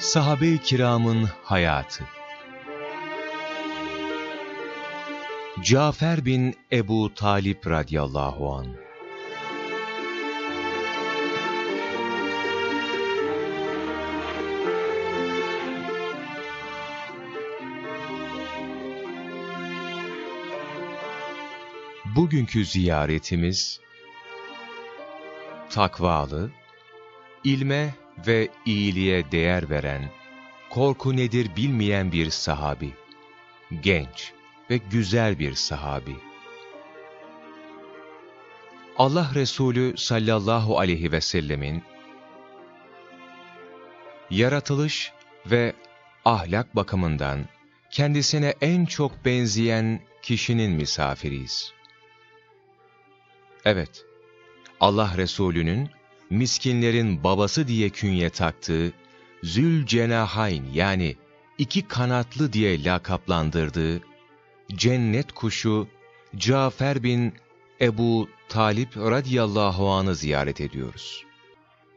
Sahabe-i kiramın hayatı. Cafer bin Ebu Talip radıyallahu an. Bugünkü ziyaretimiz takvalı, ilme ve iyiliğe değer veren, korku nedir bilmeyen bir sahabi, genç ve güzel bir sahabi. Allah Resulü sallallahu aleyhi ve sellemin yaratılış ve ahlak bakımından kendisine en çok benzeyen kişinin misafiriyiz. Evet, Allah Resulü'nün miskinlerin babası diye künye taktığı Zülcenahayn yani iki kanatlı diye lakaplandırdığı cennet kuşu Cafer bin Ebu Talip radiyallahu anı ziyaret ediyoruz.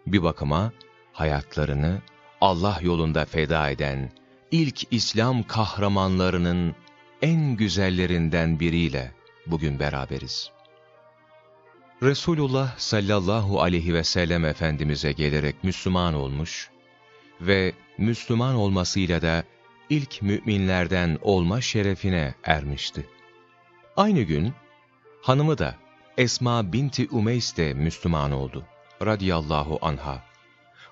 Bir bakıma hayatlarını Allah yolunda feda eden ilk İslam kahramanlarının en güzellerinden biriyle bugün beraberiz. Resulullah sallallahu aleyhi ve sellem Efendimiz'e gelerek Müslüman olmuş ve Müslüman olmasıyla da ilk müminlerden olma şerefine ermişti. Aynı gün hanımı da Esma binti Umeys de Müslüman oldu radiyallahu anha.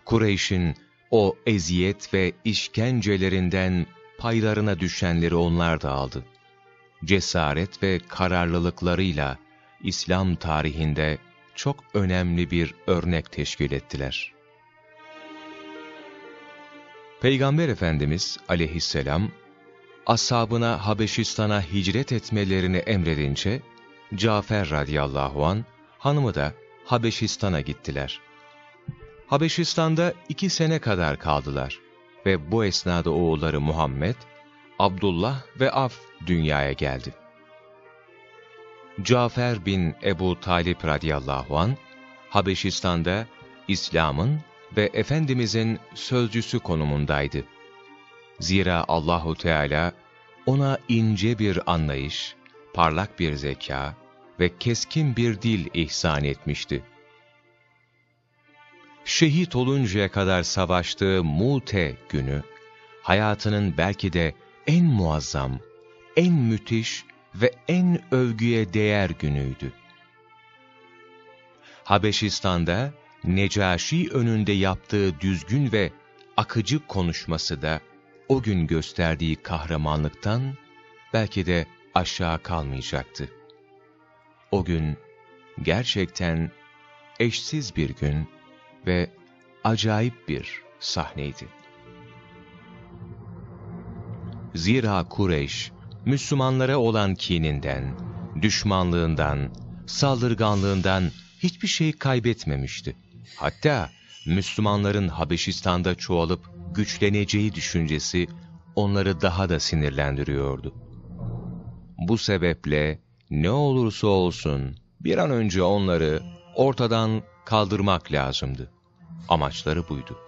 Kureyş'in o eziyet ve işkencelerinden paylarına düşenleri onlar da aldı. Cesaret ve kararlılıklarıyla İslam tarihinde çok önemli bir örnek teşkil ettiler. Peygamber Efendimiz aleyhisselam, ashabına Habeşistan'a hicret etmelerini emredince, Cafer radıyallahu an hanımı da Habeşistan'a gittiler. Habeşistan'da iki sene kadar kaldılar ve bu esnada oğulları Muhammed, Abdullah ve Af dünyaya geldi. Cafer bin Ebu Talip radıyallahu an Habeşistan'da İslam'ın ve Efendimizin sözcüsü konumundaydı. Zira Allahu Teala ona ince bir anlayış, parlak bir zeka ve keskin bir dil ihsan etmişti. Şehit oluncaya kadar savaştığı Mute günü, hayatının belki de en muazzam, en müthiş ve en övgüye değer günüydü. Habeşistan'da Necaşi önünde yaptığı düzgün ve akıcı konuşması da o gün gösterdiği kahramanlıktan belki de aşağı kalmayacaktı. O gün gerçekten eşsiz bir gün ve acayip bir sahneydi. Zira Kureyş, Müslümanlara olan kininden, düşmanlığından, saldırganlığından hiçbir şey kaybetmemişti. Hatta Müslümanların Habeşistan'da çoğalıp güçleneceği düşüncesi onları daha da sinirlendiriyordu. Bu sebeple ne olursa olsun bir an önce onları ortadan kaldırmak lazımdı. Amaçları buydu.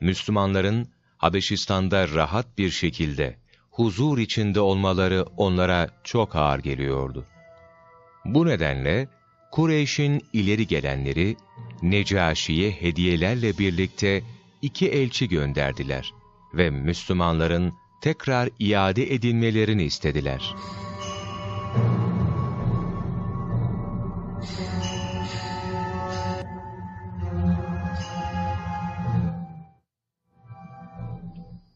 Müslümanların Habeşistan'da rahat bir şekilde huzur içinde olmaları onlara çok ağır geliyordu. Bu nedenle Kureyş'in ileri gelenleri Necaşi'ye hediyelerle birlikte iki elçi gönderdiler ve Müslümanların tekrar iade edilmelerini istediler.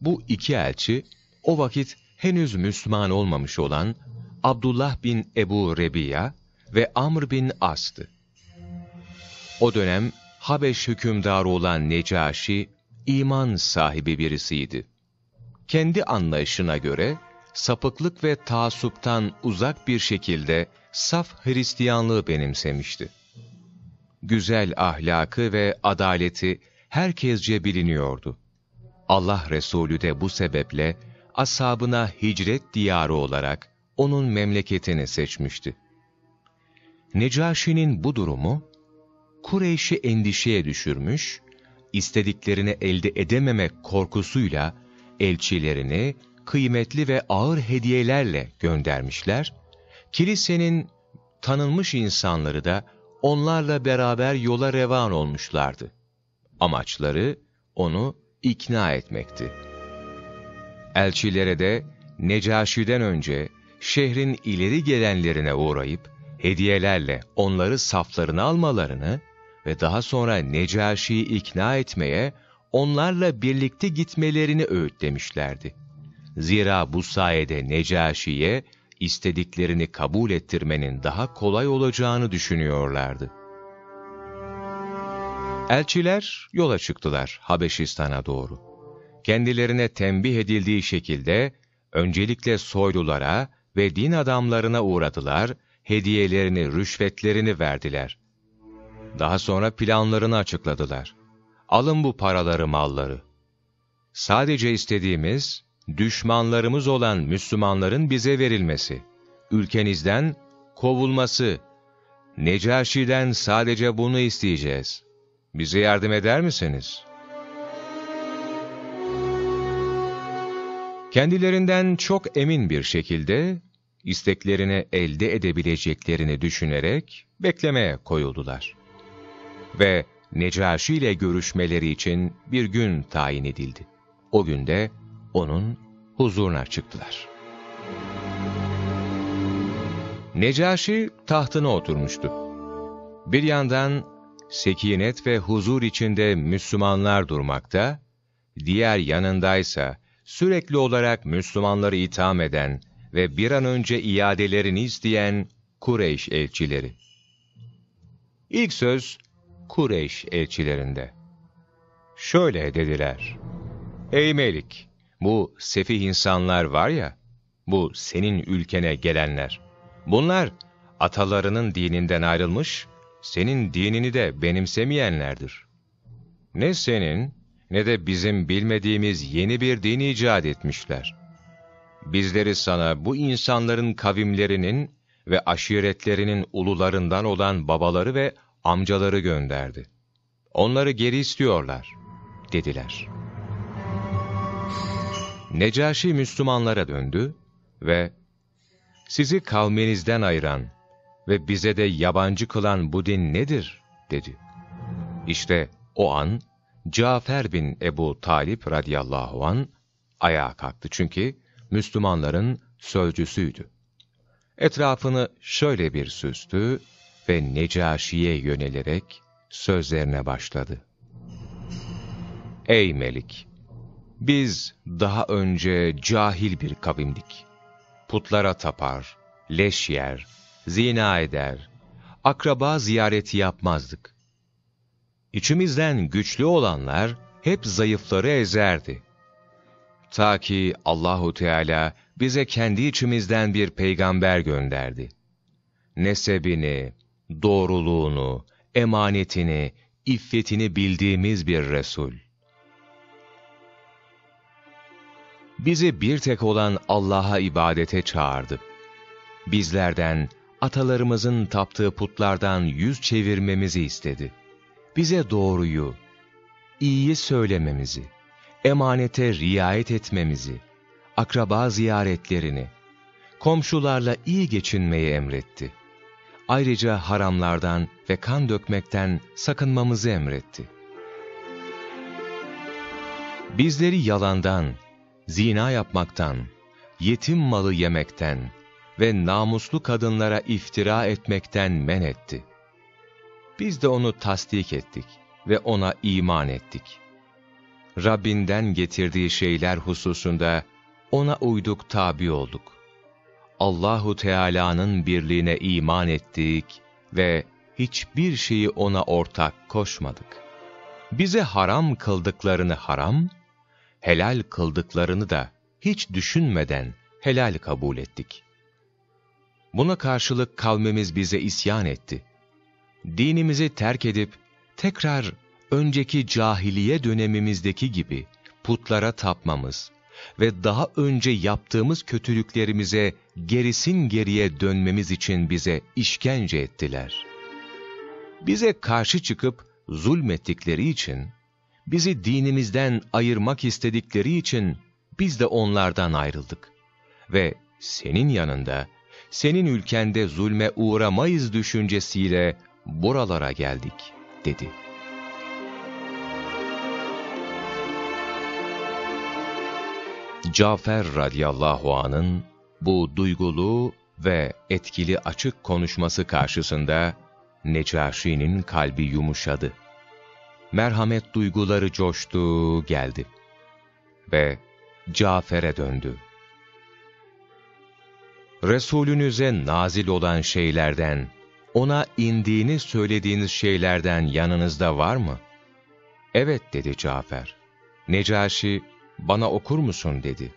Bu iki elçi o vakit henüz Müslüman olmamış olan Abdullah bin Ebu Rebiya ve Amr bin As'tı. O dönem Habeş hükümdarı olan Necaşi, iman sahibi birisiydi. Kendi anlayışına göre, sapıklık ve taassuptan uzak bir şekilde saf Hristiyanlığı benimsemişti. Güzel ahlakı ve adaleti herkesce biliniyordu. Allah Resulü de bu sebeple ashabına hicret diyarı olarak onun memleketini seçmişti. Necaşi'nin bu durumu, Kureyş'i endişeye düşürmüş, istediklerini elde edememek korkusuyla elçilerini kıymetli ve ağır hediyelerle göndermişler, kilisenin tanınmış insanları da onlarla beraber yola revan olmuşlardı. Amaçları onu ikna etmekti. Elçilere de Necaşi'den önce şehrin ileri gelenlerine uğrayıp hediyelerle onları saflarına almalarını ve daha sonra Necaşi'yi ikna etmeye onlarla birlikte gitmelerini öğütlemişlerdi. Zira bu sayede Necaşi'ye istediklerini kabul ettirmenin daha kolay olacağını düşünüyorlardı. Elçiler yola çıktılar Habeşistan'a doğru. Kendilerine tembih edildiği şekilde öncelikle soylulara ve din adamlarına uğradılar, hediyelerini, rüşvetlerini verdiler. Daha sonra planlarını açıkladılar. Alın bu paraları, malları. Sadece istediğimiz, düşmanlarımız olan Müslümanların bize verilmesi, ülkenizden kovulması, Necaşi'den sadece bunu isteyeceğiz. Bize yardım eder misiniz? Kendilerinden çok emin bir şekilde, isteklerini elde edebileceklerini düşünerek beklemeye koyuldular. Ve Necaşi ile görüşmeleri için bir gün tayin edildi. O günde onun huzuruna çıktılar. Necaşi tahtına oturmuştu. Bir yandan sekinet ve huzur içinde Müslümanlar durmakta, diğer yanındaysa sürekli olarak Müslümanları itham eden ve bir an önce iadelerini isteyen Kureyş elçileri. İlk söz Kureyş elçilerinde. Şöyle dediler. Ey Melik! Bu sefih insanlar var ya, bu senin ülkene gelenler. Bunlar atalarının dininden ayrılmış, senin dinini de benimsemeyenlerdir. Ne senin ne de bizim bilmediğimiz yeni bir din icat etmişler. Bizleri sana bu insanların kavimlerinin ve aşiretlerinin ulularından olan babaları ve amcaları gönderdi. Onları geri istiyorlar, dediler. Necaşi Müslümanlara döndü ve sizi kavminizden ayıran ve bize de yabancı kılan bu din nedir? dedi. İşte o an Cafer bin Ebu Talip radıyallahu an ayağa kalktı çünkü Müslümanların sözcüsüydü. Etrafını şöyle bir süstü ve Necaşi'ye yönelerek sözlerine başladı. Ey Melik! Biz daha önce cahil bir kavimdik. Putlara tapar, leş yer, zina eder, akraba ziyareti yapmazdık. İçimizden güçlü olanlar hep zayıfları ezerdi. Ta ki Allahu Teala bize kendi içimizden bir peygamber gönderdi. Nesebini, doğruluğunu, emanetini, iffetini bildiğimiz bir Resul. Bizi bir tek olan Allah'a ibadete çağırdı. Bizlerden, atalarımızın taptığı putlardan yüz çevirmemizi istedi. Bize doğruyu, iyiyi söylememizi, emanete riayet etmemizi, akraba ziyaretlerini, komşularla iyi geçinmeyi emretti. Ayrıca haramlardan ve kan dökmekten sakınmamızı emretti. Bizleri yalandan, zina yapmaktan, yetim malı yemekten ve namuslu kadınlara iftira etmekten men etti. Biz de onu tasdik ettik ve ona iman ettik. Rabbinden getirdiği şeyler hususunda ona uyduk tabi olduk. Allahu Teala'nın birliğine iman ettik ve hiçbir şeyi ona ortak koşmadık. Bize haram kıldıklarını haram, helal kıldıklarını da hiç düşünmeden helal kabul ettik. Buna karşılık kavmimiz bize isyan etti. Dinimizi terk edip tekrar önceki cahiliye dönemimizdeki gibi putlara tapmamız ve daha önce yaptığımız kötülüklerimize gerisin geriye dönmemiz için bize işkence ettiler. Bize karşı çıkıp zulmettikleri için bizi dinimizden ayırmak istedikleri için biz de onlardan ayrıldık. Ve senin yanında, senin ülkende zulme uğramayız düşüncesiyle buralara geldik, dedi. Cafer radıyallahu anın bu duygulu ve etkili açık konuşması karşısında Necaşi'nin kalbi yumuşadı. Merhamet duyguları coştu, geldi. Ve Cafer'e döndü. Resulünüze nazil olan şeylerden, ona indiğini söylediğiniz şeylerden yanınızda var mı? Evet dedi Cafer. Necaşi, bana okur musun dedi.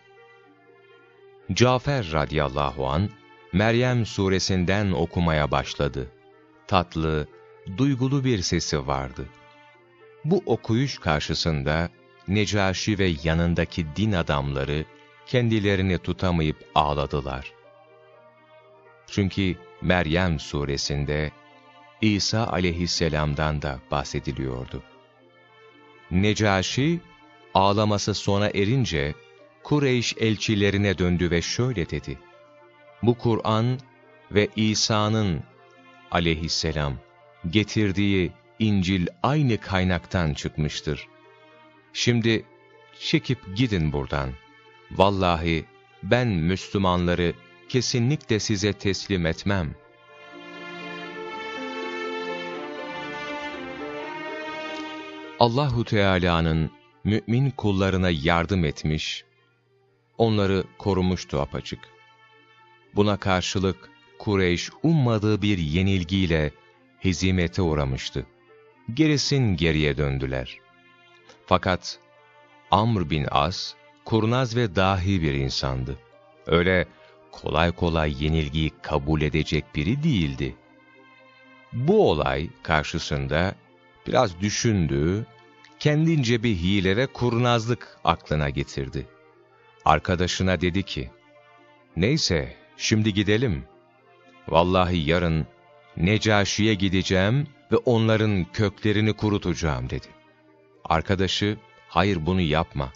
Cafer radıyallahu an Meryem suresinden okumaya başladı. Tatlı, duygulu bir sesi vardı. Bu okuyuş karşısında Necaşi ve yanındaki din adamları kendilerini tutamayıp ağladılar. Çünkü Meryem suresinde İsa aleyhisselamdan da bahsediliyordu. Necaşi ağlaması sona erince Kureyş elçilerine döndü ve şöyle dedi. Bu Kur'an ve İsa'nın aleyhisselam getirdiği İncil aynı kaynaktan çıkmıştır. Şimdi çekip gidin buradan. Vallahi ben Müslümanları kesinlikle size teslim etmem. Allahu Teala'nın mümin kullarına yardım etmiş, onları korumuştu apaçık. Buna karşılık Kureyş ummadığı bir yenilgiyle hezimete uğramıştı. Gerisin geriye döndüler. Fakat Amr bin As, kurnaz ve dahi bir insandı. Öyle kolay kolay yenilgiyi kabul edecek biri değildi. Bu olay karşısında biraz düşündü, kendince bir hile kurnazlık aklına getirdi. Arkadaşına dedi ki, Neyse, şimdi gidelim. Vallahi yarın Necaşi'ye gideceğim ve onların köklerini kurutacağım dedi. Arkadaşı, hayır bunu yapma.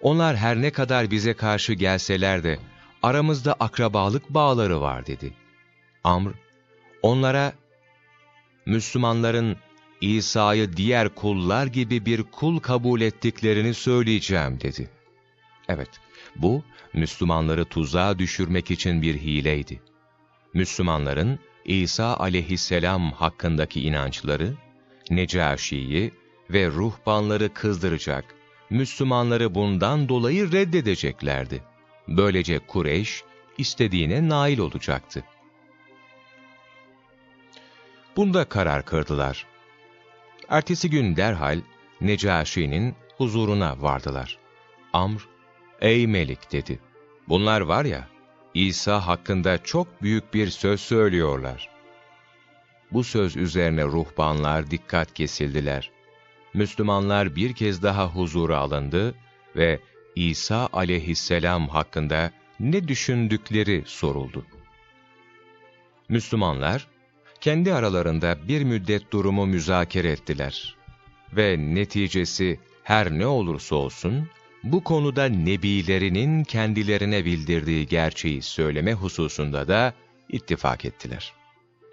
Onlar her ne kadar bize karşı gelseler de aramızda akrabalık bağları var dedi. Amr, onlara Müslümanların İsa'yı diğer kullar gibi bir kul kabul ettiklerini söyleyeceğim dedi. Evet, bu Müslümanları tuzağa düşürmek için bir hileydi. Müslümanların İsa aleyhisselam hakkındaki inançları, Necaşi'yi ve ruhbanları kızdıracak, Müslümanları bundan dolayı reddedeceklerdi. Böylece Kureyş istediğine nail olacaktı. Bunda karar kırdılar. Ertesi gün derhal Necaşi'nin huzuruna vardılar. Amr, ''Ey Melik'' dedi. ''Bunlar var ya, İsa hakkında çok büyük bir söz söylüyorlar.'' Bu söz üzerine ruhbanlar dikkat kesildiler. Müslümanlar bir kez daha huzura alındı ve İsa aleyhisselam hakkında ne düşündükleri soruldu. Müslümanlar, kendi aralarında bir müddet durumu müzakere ettiler. Ve neticesi her ne olursa olsun, bu konuda nebilerinin kendilerine bildirdiği gerçeği söyleme hususunda da ittifak ettiler.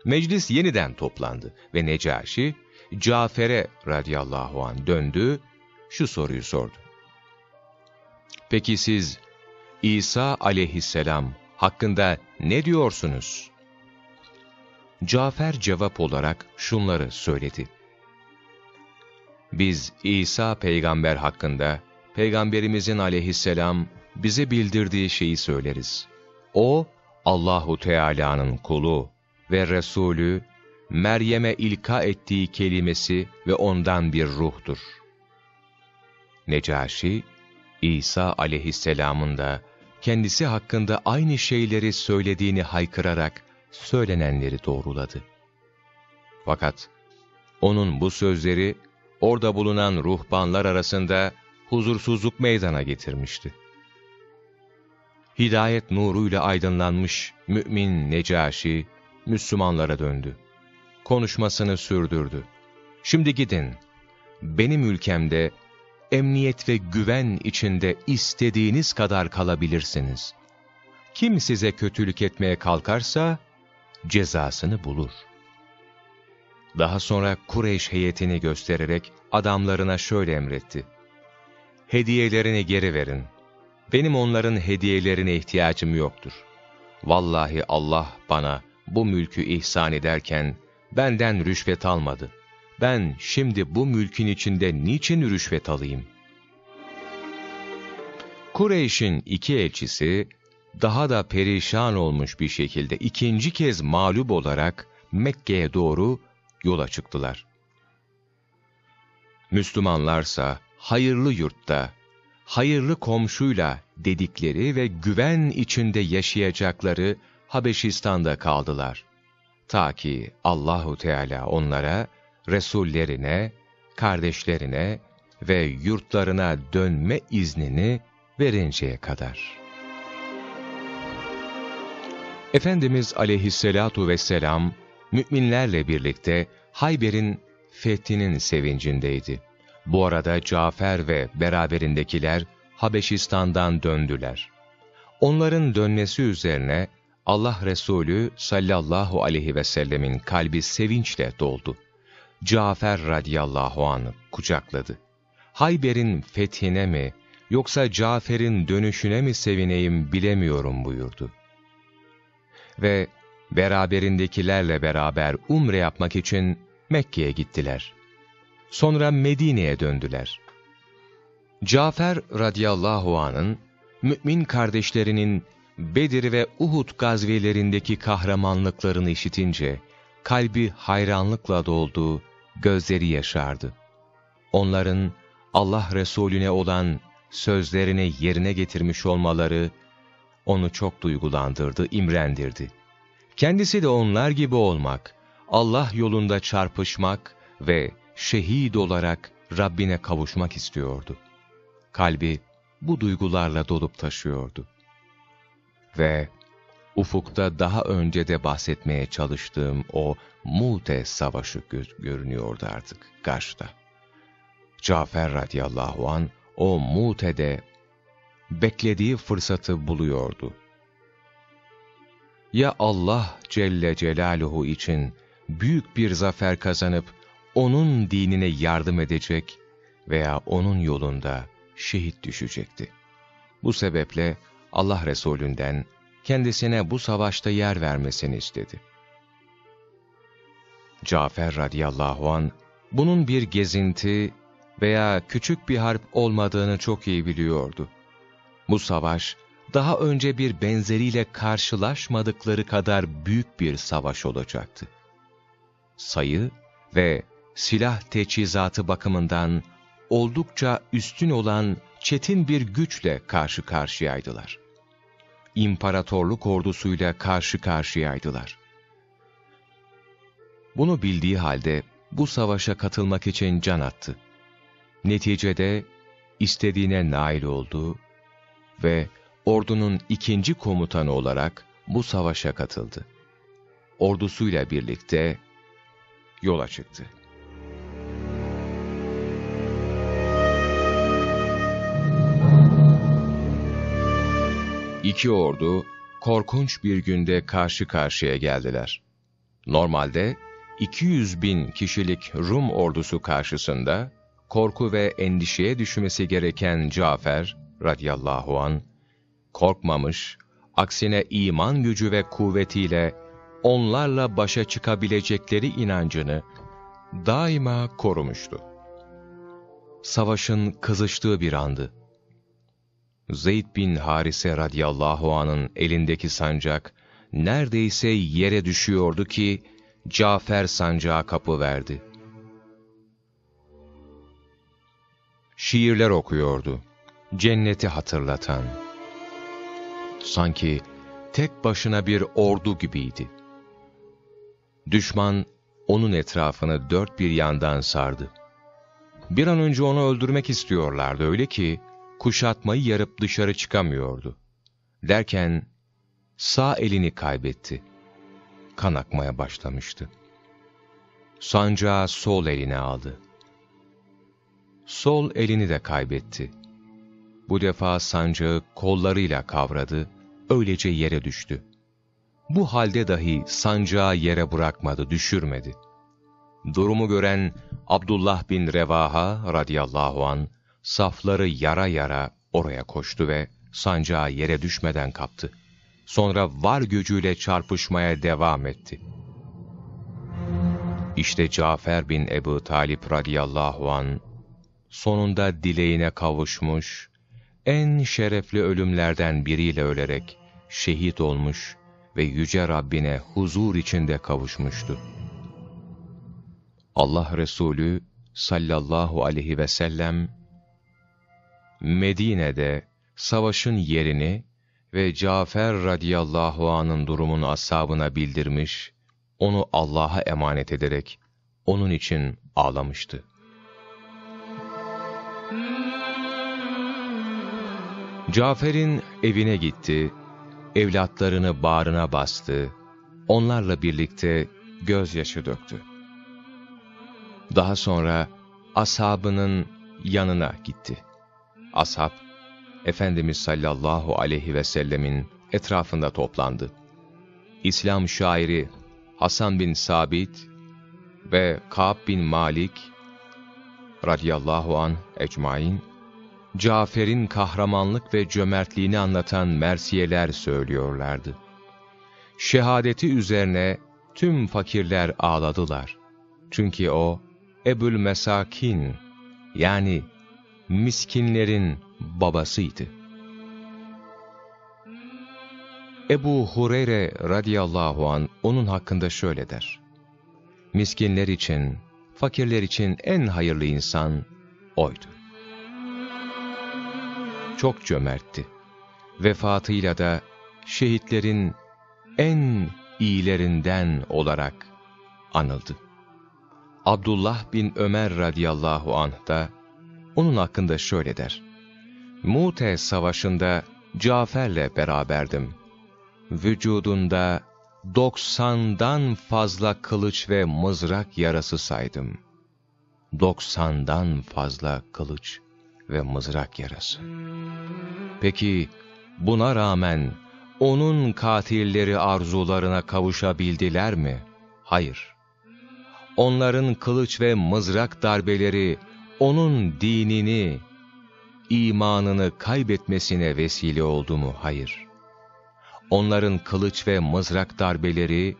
Meclis yeniden toplandı ve Necaşi, Cafer'e radıyallahu an döndü, şu soruyu sordu. Peki siz İsa aleyhisselam hakkında ne diyorsunuz? Cafer cevap olarak şunları söyledi. Biz İsa peygamber hakkında, peygamberimizin aleyhisselam bize bildirdiği şeyi söyleriz. O, Allahu Teala'nın kulu ve Resulü, Meryem'e ilka ettiği kelimesi ve ondan bir ruhtur. Necaşi, İsa aleyhisselamın da kendisi hakkında aynı şeyleri söylediğini haykırarak söylenenleri doğruladı. Fakat onun bu sözleri orada bulunan ruhbanlar arasında huzursuzluk meydana getirmişti. Hidayet nuruyla aydınlanmış mümin Necaşi, Müslümanlara döndü. Konuşmasını sürdürdü. Şimdi gidin, benim ülkemde emniyet ve güven içinde istediğiniz kadar kalabilirsiniz. Kim size kötülük etmeye kalkarsa, cezasını bulur. Daha sonra Kureyş heyetini göstererek adamlarına şöyle emretti. Hediyelerini geri verin. Benim onların hediyelerine ihtiyacım yoktur. Vallahi Allah bana bu mülkü ihsan ederken benden rüşvet almadı. Ben şimdi bu mülkün içinde niçin rüşvet alayım? Kureyş'in iki elçisi daha da perişan olmuş bir şekilde ikinci kez mağlup olarak Mekke'ye doğru yola çıktılar. Müslümanlarsa hayırlı yurtta, hayırlı komşuyla dedikleri ve güven içinde yaşayacakları Habeşistan'da kaldılar. Ta ki Allahu Teala onlara, Resullerine, kardeşlerine ve yurtlarına dönme iznini verinceye kadar. Efendimiz aleyhisselatu vesselam, müminlerle birlikte Hayber'in fethinin sevincindeydi. Bu arada Cafer ve beraberindekiler Habeşistan'dan döndüler. Onların dönmesi üzerine Allah Resulü sallallahu aleyhi ve sellemin kalbi sevinçle doldu. Cafer radıyallahu anı kucakladı. Hayber'in fethine mi yoksa Cafer'in dönüşüne mi sevineyim bilemiyorum buyurdu. Ve beraberindekilerle beraber umre yapmak için Mekke'ye gittiler. Sonra Medine'ye döndüler. Cafer radıyallahu anın mümin kardeşlerinin Bedir ve Uhud gazvelerindeki kahramanlıklarını işitince kalbi hayranlıkla doldu, gözleri yaşardı. Onların Allah Resulüne olan sözlerini yerine getirmiş olmaları onu çok duygulandırdı, imrendirdi. Kendisi de onlar gibi olmak, Allah yolunda çarpışmak ve şehit olarak Rabbine kavuşmak istiyordu. Kalbi bu duygularla dolup taşıyordu. Ve ufukta daha önce de bahsetmeye çalıştığım o Mute savaşı gö görünüyordu artık karşıda. Cafer radıyallahu an o Mute'de beklediği fırsatı buluyordu. Ya Allah Celle Celaluhu için büyük bir zafer kazanıp onun dinine yardım edecek veya onun yolunda şehit düşecekti. Bu sebeple Allah Resulünden kendisine bu savaşta yer vermesini istedi. Cafer radıyallahu an bunun bir gezinti veya küçük bir harp olmadığını çok iyi biliyordu. Bu savaş daha önce bir benzeriyle karşılaşmadıkları kadar büyük bir savaş olacaktı. Sayı ve silah teçhizatı bakımından oldukça üstün olan çetin bir güçle karşı karşıyaydılar. İmparatorluk ordusuyla karşı karşıyaydılar. Bunu bildiği halde bu savaşa katılmak için can attı. Neticede istediğine nail oldu ve ordunun ikinci komutanı olarak bu savaşa katıldı. Ordusuyla birlikte yola çıktı. İki ordu korkunç bir günde karşı karşıya geldiler. Normalde 200 bin kişilik Rum ordusu karşısında korku ve endişeye düşmesi gereken Cafer radıyallahu an korkmamış, aksine iman gücü ve kuvvetiyle onlarla başa çıkabilecekleri inancını daima korumuştu. Savaşın kızıştığı bir andı. Zeyd bin Harise radıyallahu anın elindeki sancak neredeyse yere düşüyordu ki Cafer sancağa kapı verdi. Şiirler okuyordu. Cenneti hatırlatan. Sanki tek başına bir ordu gibiydi. Düşman onun etrafını dört bir yandan sardı. Bir an önce onu öldürmek istiyorlardı öyle ki kuşatmayı yarıp dışarı çıkamıyordu. Derken sağ elini kaybetti. Kan akmaya başlamıştı. Sancağı sol eline aldı. sol elini de kaybetti. Bu defa sancağı kollarıyla kavradı, öylece yere düştü. Bu halde dahi sancağı yere bırakmadı, düşürmedi. Durumu gören Abdullah bin Revaha radıyallahu an safları yara yara oraya koştu ve sancağı yere düşmeden kaptı. Sonra var gücüyle çarpışmaya devam etti. İşte Cafer bin Ebu Talip radıyallahu an sonunda dileğine kavuşmuş, en şerefli ölümlerden biriyle ölerek şehit olmuş ve Yüce Rabbine huzur içinde kavuşmuştu. Allah Resulü sallallahu aleyhi ve sellem Medine'de savaşın yerini ve Cafer radıyallahu anın durumunu ashabına bildirmiş, onu Allah'a emanet ederek onun için ağlamıştı. Cafer'in evine gitti, evlatlarını bağrına bastı, onlarla birlikte gözyaşı döktü. Daha sonra ashabının yanına gitti. Ashab, Efendimiz sallallahu aleyhi ve sellemin etrafında toplandı. İslam şairi Hasan bin Sabit ve Ka'b bin Malik radıyallahu an ecmain Cafer'in kahramanlık ve cömertliğini anlatan mersiyeler söylüyorlardı. Şehadeti üzerine tüm fakirler ağladılar. Çünkü o Ebul Mesakin yani miskinlerin babasıydı. Ebu Hureyre radıyallahu an onun hakkında şöyle der. Miskinler için, fakirler için en hayırlı insan oydu. Çok cömertti. Vefatıyla da şehitlerin en iyilerinden olarak anıldı. Abdullah bin Ömer radıyallahu anh da onun hakkında şöyle der. Mute savaşında Cafer'le beraberdim. Vücudunda doksandan fazla kılıç ve mızrak yarası saydım. Doksandan fazla kılıç ve mızrak yarası. Peki buna rağmen onun katilleri arzularına kavuşabildiler mi? Hayır. Onların kılıç ve mızrak darbeleri onun dinini, imanını kaybetmesine vesile oldu mu? Hayır. Onların kılıç ve mızrak darbeleri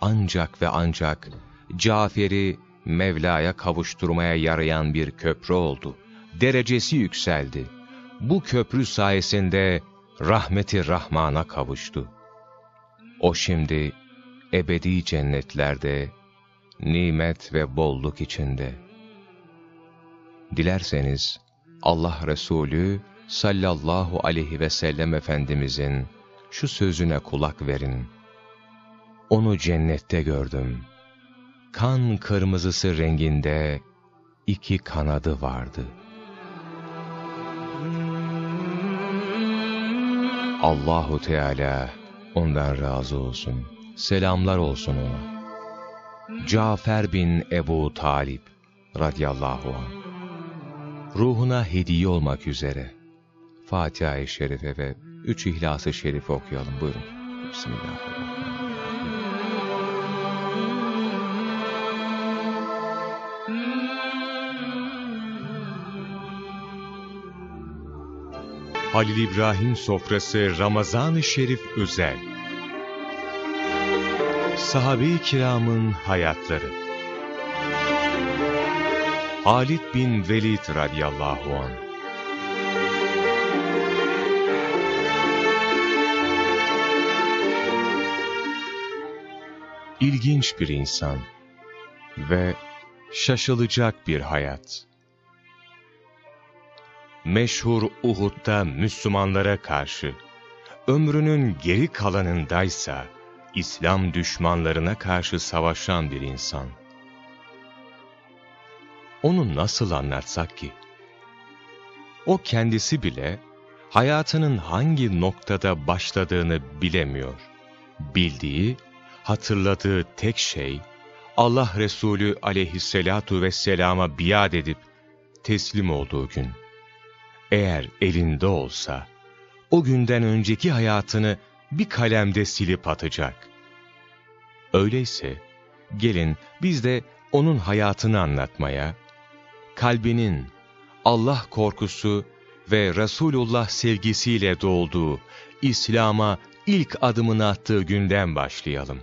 ancak ve ancak Cafer'i Mevla'ya kavuşturmaya yarayan bir köprü oldu. Derecesi yükseldi. Bu köprü sayesinde rahmeti Rahman'a kavuştu. O şimdi ebedi cennetlerde, nimet ve bolluk içinde. Dilerseniz Allah Resulü sallallahu aleyhi ve sellem Efendimizin şu sözüne kulak verin. Onu cennette gördüm. Kan kırmızısı renginde iki kanadı vardı. Allahu Teala ondan razı olsun. Selamlar olsun ona. Cafer bin Ebu Talip radıyallahu anh ruhuna hediye olmak üzere Fatiha-i Şerife ve üç İhlas-ı Şerif okuyalım. Buyurun. Bismillahirrahmanirrahim. Halil İbrahim Sofrası Ramazan-ı Şerif Özel Sahabe-i Kiramın Hayatları Halid bin Velid radıyallahu an. İlginç bir insan ve şaşılacak bir hayat. Meşhur Uhud'da Müslümanlara karşı, ömrünün geri kalanındaysa İslam düşmanlarına karşı savaşan bir insan. Onu nasıl anlatsak ki? O kendisi bile hayatının hangi noktada başladığını bilemiyor. Bildiği, hatırladığı tek şey Allah Resulü aleyhisselatu vesselama biat edip teslim olduğu gün. Eğer elinde olsa, o günden önceki hayatını bir kalemde silip atacak. Öyleyse, gelin biz de onun hayatını anlatmaya, kalbinin Allah korkusu ve Resulullah sevgisiyle dolduğu, İslam'a ilk adımını attığı günden başlayalım.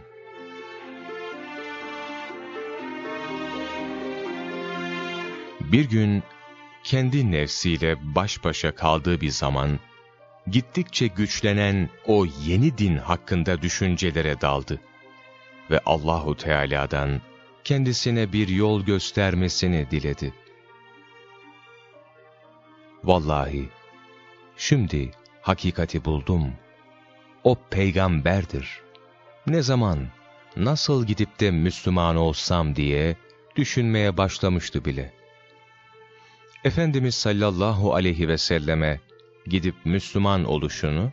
Bir gün kendi nefsiyle baş başa kaldığı bir zaman, gittikçe güçlenen o yeni din hakkında düşüncelere daldı ve Allahu Teala'dan kendisine bir yol göstermesini diledi. Vallahi şimdi hakikati buldum. O peygamberdir. Ne zaman, nasıl gidip de Müslüman olsam diye düşünmeye başlamıştı bile. Efendimiz sallallahu aleyhi ve selleme gidip Müslüman oluşunu,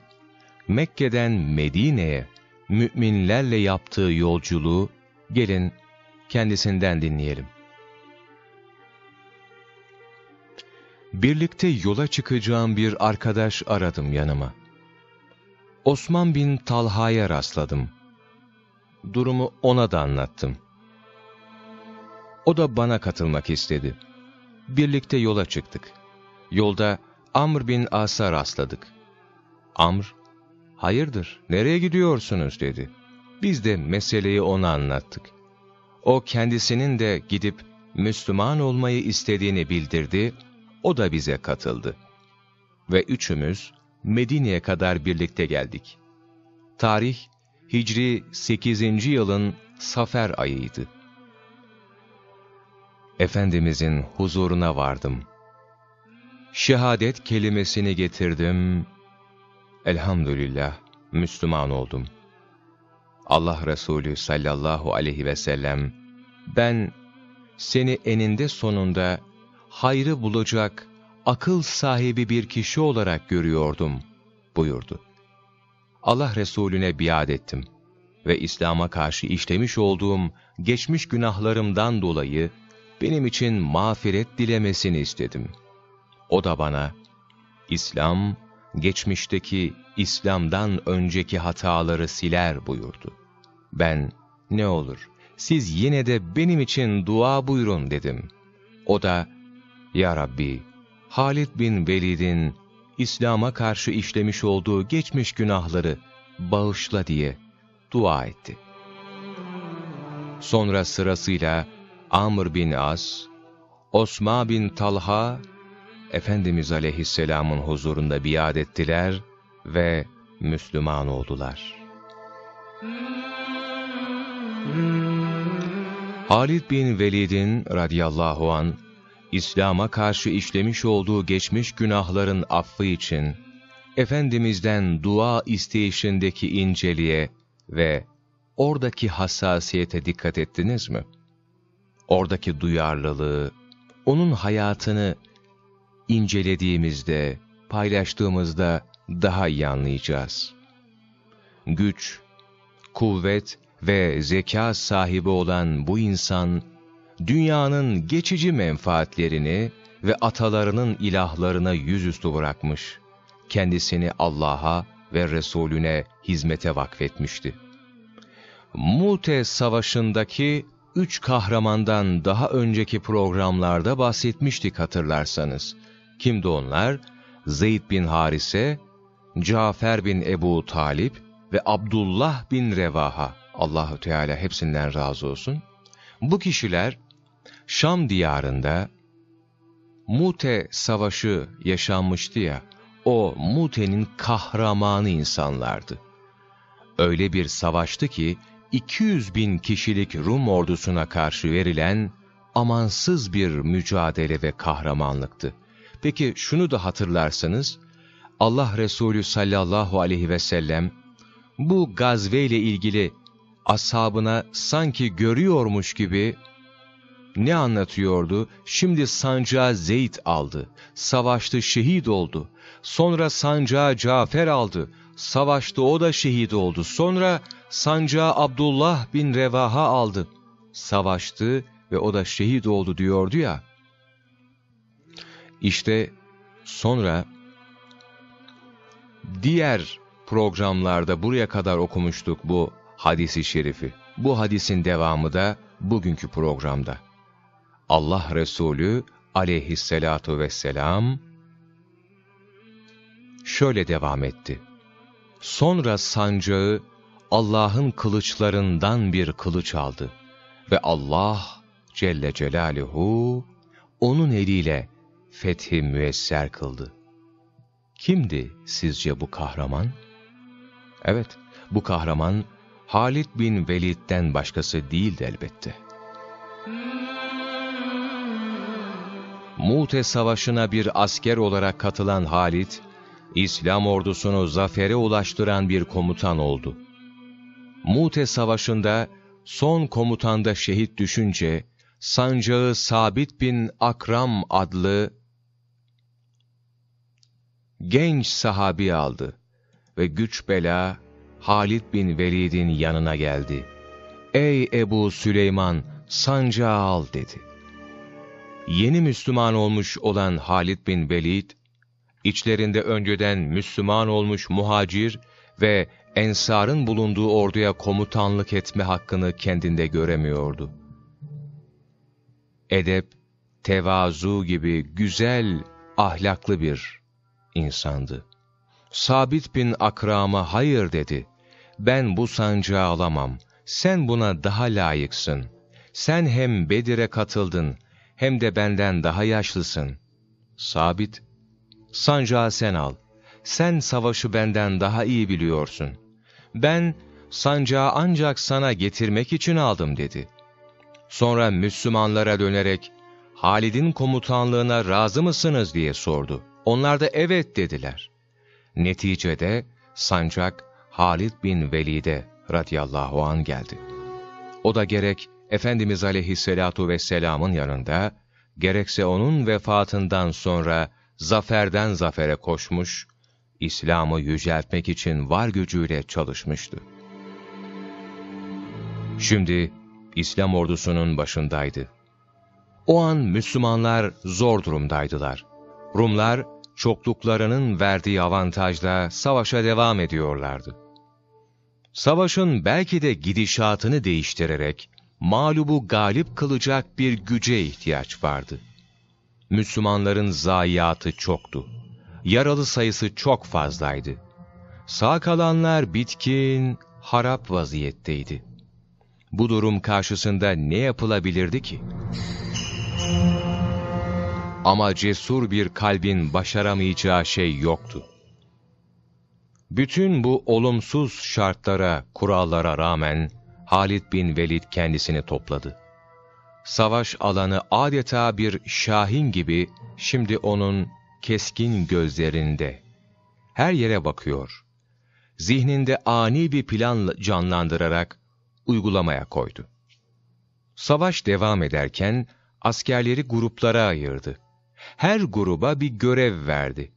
Mekke'den Medine'ye müminlerle yaptığı yolculuğu gelin kendisinden dinleyelim. Birlikte yola çıkacağım bir arkadaş aradım yanıma. Osman bin Talha'ya rastladım. Durumu ona da anlattım. O da bana katılmak istedi. Birlikte yola çıktık. Yolda Amr bin As'a rastladık. Amr, hayırdır, nereye gidiyorsunuz dedi. Biz de meseleyi ona anlattık. O kendisinin de gidip Müslüman olmayı istediğini bildirdi, o da bize katıldı. Ve üçümüz Medine'ye kadar birlikte geldik. Tarih, Hicri 8. yılın Safer ayıydı. Efendimizin huzuruna vardım. Şehadet kelimesini getirdim. Elhamdülillah, Müslüman oldum. Allah Resulü sallallahu aleyhi ve sellem, ben seni eninde sonunda hayrı bulacak akıl sahibi bir kişi olarak görüyordum, buyurdu. Allah Resulüne biat ettim ve İslam'a karşı işlemiş olduğum geçmiş günahlarımdan dolayı benim için mağfiret dilemesini istedim. O da bana, İslam, geçmişteki İslam'dan önceki hataları siler buyurdu. Ben, ne olur, siz yine de benim için dua buyurun dedim. O da, Ya Rabbi, Halid bin Velid'in İslam'a karşı işlemiş olduğu geçmiş günahları bağışla diye dua etti. Sonra sırasıyla Amr bin As, Osman bin Talha, Efendimiz Aleyhisselam'ın huzurunda biat ettiler ve Müslüman oldular. Halid bin Velid'in radıyallahu an İslam'a karşı işlemiş olduğu geçmiş günahların affı için Efendimiz'den dua isteyişindeki inceliğe ve oradaki hassasiyete dikkat ettiniz mi? Oradaki duyarlılığı, onun hayatını incelediğimizde, paylaştığımızda daha iyi anlayacağız. Güç, kuvvet ve zeka sahibi olan bu insan, dünyanın geçici menfaatlerini ve atalarının ilahlarına yüzüstü bırakmış, kendisini Allah'a ve Resulüne hizmete vakfetmişti. Mute Savaşı'ndaki üç kahramandan daha önceki programlarda bahsetmiştik hatırlarsanız. Kimdi onlar? Zeyd bin Harise, Cafer bin Ebu Talip ve Abdullah bin Revaha. Allahu Teala hepsinden razı olsun. Bu kişiler Şam diyarında Mute savaşı yaşanmıştı ya, o Mute'nin kahramanı insanlardı. Öyle bir savaştı ki 200 bin kişilik Rum ordusuna karşı verilen amansız bir mücadele ve kahramanlıktı. Peki şunu da hatırlarsanız, Allah Resulü sallallahu aleyhi ve sellem bu gazve ile ilgili ashabına sanki görüyormuş gibi ne anlatıyordu? Şimdi sancağı Zeyd aldı, savaştı şehit oldu. Sonra sancağı Cafer aldı, savaştı o da şehit oldu. Sonra sancağı Abdullah bin Revaha aldı, savaştı ve o da şehit oldu diyordu ya. İşte sonra diğer programlarda buraya kadar okumuştuk bu hadisi şerifi. Bu hadisin devamı da bugünkü programda. Allah Resulü aleyhisselatu vesselam şöyle devam etti. Sonra sancağı Allah'ın kılıçlarından bir kılıç aldı ve Allah Celle Celaluhu onun eliyle fethi müesser kıldı. Kimdi sizce bu kahraman? Evet, bu kahraman Halid bin Velid'den başkası değildi elbette. Mute Savaşı'na bir asker olarak katılan Halid, İslam ordusunu zafere ulaştıran bir komutan oldu. Mute Savaşı'nda son komutanda şehit düşünce, sancağı Sabit bin Akram adlı genç sahabi aldı ve güç bela Halid bin Velid'in yanına geldi. Ey Ebu Süleyman sancağı al dedi. Yeni Müslüman olmuş olan Halid bin Velid, içlerinde önceden Müslüman olmuş muhacir ve ensarın bulunduğu orduya komutanlık etme hakkını kendinde göremiyordu. Edep, tevazu gibi güzel, ahlaklı bir insandı. Sabit bin Akram'a hayır dedi. Ben bu sancağı alamam. Sen buna daha layıksın. Sen hem Bedir'e katıldın, hem de benden daha yaşlısın. Sabit, sancağı sen al. Sen savaşı benden daha iyi biliyorsun. Ben sancağı ancak sana getirmek için aldım dedi. Sonra Müslümanlara dönerek, Halid'in komutanlığına razı mısınız diye sordu. Onlar da evet dediler. Neticede sancak Halid bin Velid'e radıyallahu an geldi. O da gerek Efendimiz aleyhisselatu vesselamın yanında, gerekse onun vefatından sonra zaferden zafere koşmuş, İslam'ı yüceltmek için var gücüyle çalışmıştı. Şimdi İslam ordusunun başındaydı. O an Müslümanlar zor durumdaydılar. Rumlar çokluklarının verdiği avantajla savaşa devam ediyorlardı. Savaşın belki de gidişatını değiştirerek mağlubu galip kılacak bir güce ihtiyaç vardı. Müslümanların zayiatı çoktu. Yaralı sayısı çok fazlaydı. Sağ kalanlar bitkin, harap vaziyetteydi. Bu durum karşısında ne yapılabilirdi ki? Ama cesur bir kalbin başaramayacağı şey yoktu. Bütün bu olumsuz şartlara, kurallara rağmen Halid bin Velid kendisini topladı. Savaş alanı adeta bir şahin gibi şimdi onun keskin gözlerinde. Her yere bakıyor. Zihninde ani bir plan canlandırarak uygulamaya koydu. Savaş devam ederken askerleri gruplara ayırdı. Her gruba bir görev verdi.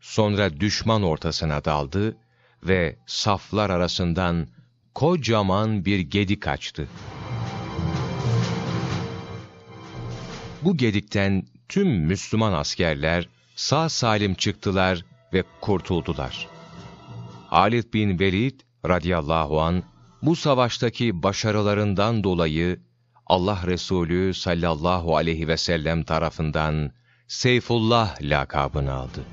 Sonra düşman ortasına daldı ve saflar arasından kocaman bir gedik açtı. Bu gedikten tüm Müslüman askerler sağ salim çıktılar ve kurtuldular. Halid bin Velid radıyallahu an bu savaştaki başarılarından dolayı Allah Resulü sallallahu aleyhi ve sellem tarafından Seyfullah lakabını aldı.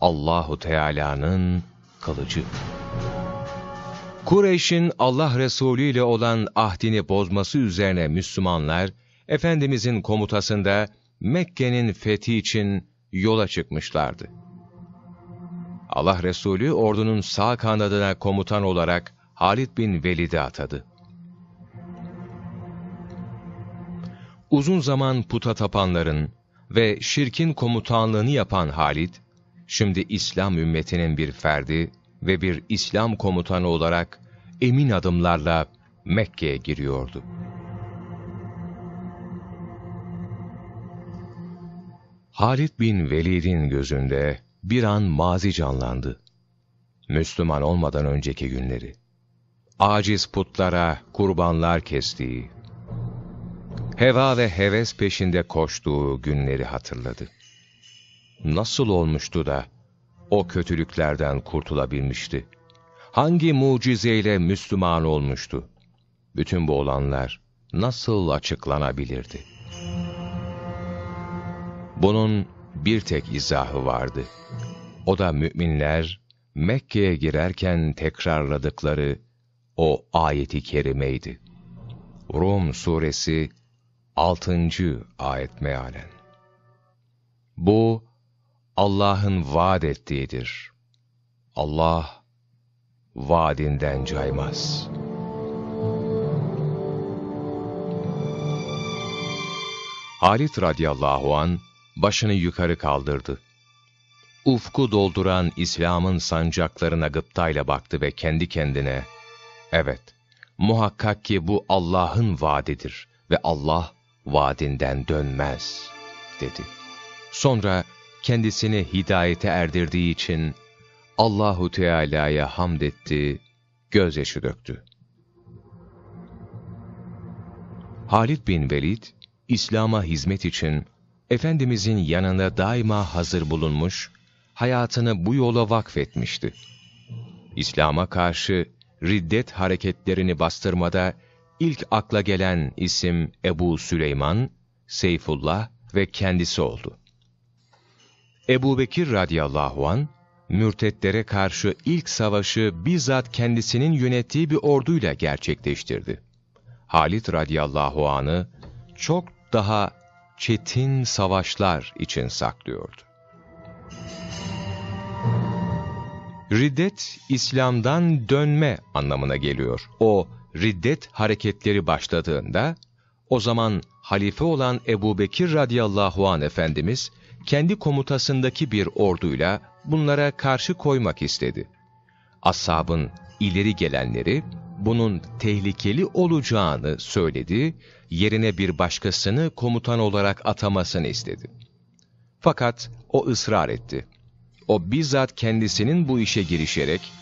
Allahu Teala'nın kılıcı. Kureyş'in Allah Resulü ile olan ahdini bozması üzerine Müslümanlar, Efendimizin komutasında Mekke'nin fethi için yola çıkmışlardı. Allah Resulü ordunun sağ kanadına komutan olarak Halid bin Velid'i atadı. Uzun zaman puta tapanların ve şirkin komutanlığını yapan Halid, şimdi İslam ümmetinin bir ferdi ve bir İslam komutanı olarak emin adımlarla Mekke'ye giriyordu. Halid bin Velid'in gözünde bir an mazi canlandı. Müslüman olmadan önceki günleri. Aciz putlara kurbanlar kestiği, heva ve heves peşinde koştuğu günleri hatırladı. nasıl olmuştu da o kötülüklerden kurtulabilmişti? Hangi mucizeyle Müslüman olmuştu? Bütün bu olanlar nasıl açıklanabilirdi? Bunun bir tek izahı vardı. O da müminler Mekke'ye girerken tekrarladıkları o ayeti kerimeydi. Rum suresi 6. ayet mealen. Bu Allah'ın vaad ettiğidir. Allah vaadinden caymaz. Halit radıyallahu an başını yukarı kaldırdı. Ufku dolduran İslam'ın sancaklarına gıptayla baktı ve kendi kendine, evet, muhakkak ki bu Allah'ın vaadidir ve Allah vaadinden dönmez, dedi. Sonra kendisini hidayete erdirdiği için Allahu Teala'ya hamd etti, gözyaşı döktü. Halid bin Velid, İslam'a hizmet için Efendimizin yanında daima hazır bulunmuş, hayatını bu yola vakfetmişti. İslam'a karşı riddet hareketlerini bastırmada ilk akla gelen isim Ebu Süleyman, Seyfullah ve kendisi oldu. Ebu Bekir radıyallahu an mürtetlere karşı ilk savaşı bizzat kendisinin yönettiği bir orduyla gerçekleştirdi. Halit radıyallahu anı çok daha çetin savaşlar için saklıyordu. Riddet, İslam'dan dönme anlamına geliyor. O, riddet hareketleri başladığında, o zaman halife olan Ebu Bekir radıyallahu an Efendimiz, kendi komutasındaki bir orduyla bunlara karşı koymak istedi. Ashabın ileri gelenleri, bunun tehlikeli olacağını söyledi, yerine bir başkasını komutan olarak atamasını istedi. Fakat o ısrar etti. O bizzat kendisinin bu işe girişerek,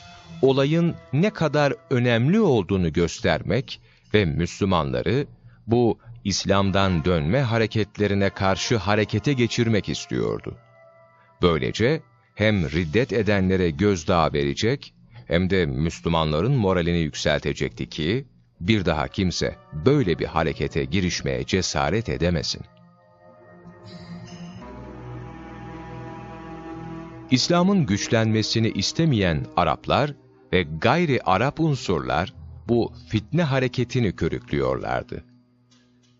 olayın ne kadar önemli olduğunu göstermek ve Müslümanları bu İslam'dan dönme hareketlerine karşı harekete geçirmek istiyordu. Böylece hem riddet edenlere gözdağı verecek, hem de Müslümanların moralini yükseltecekti ki, bir daha kimse böyle bir harekete girişmeye cesaret edemesin. İslam'ın güçlenmesini istemeyen Araplar ve gayri Arap unsurlar bu fitne hareketini körüklüyorlardı.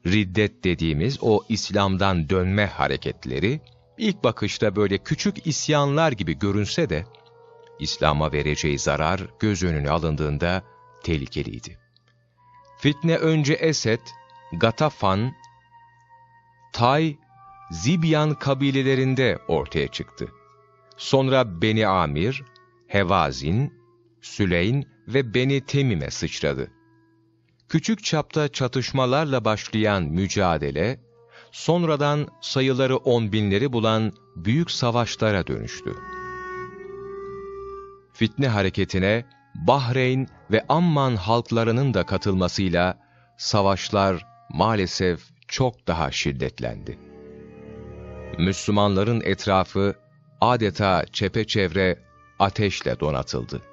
Riddet dediğimiz o İslam'dan dönme hareketleri, ilk bakışta böyle küçük isyanlar gibi görünse de, İslam'a vereceği zarar göz önüne alındığında tehlikeliydi. Fitne önce Esed, Gatafan, Tay, Zibyan kabilelerinde ortaya çıktı. Sonra Beni Amir, Hevazin, Süleyn ve Beni Temim'e sıçradı. Küçük çapta çatışmalarla başlayan mücadele, sonradan sayıları on binleri bulan büyük savaşlara dönüştü. Fitne hareketine Bahreyn ve Amman halklarının da katılmasıyla savaşlar maalesef çok daha şiddetlendi. Müslümanların etrafı adeta çepeçevre ateşle donatıldı.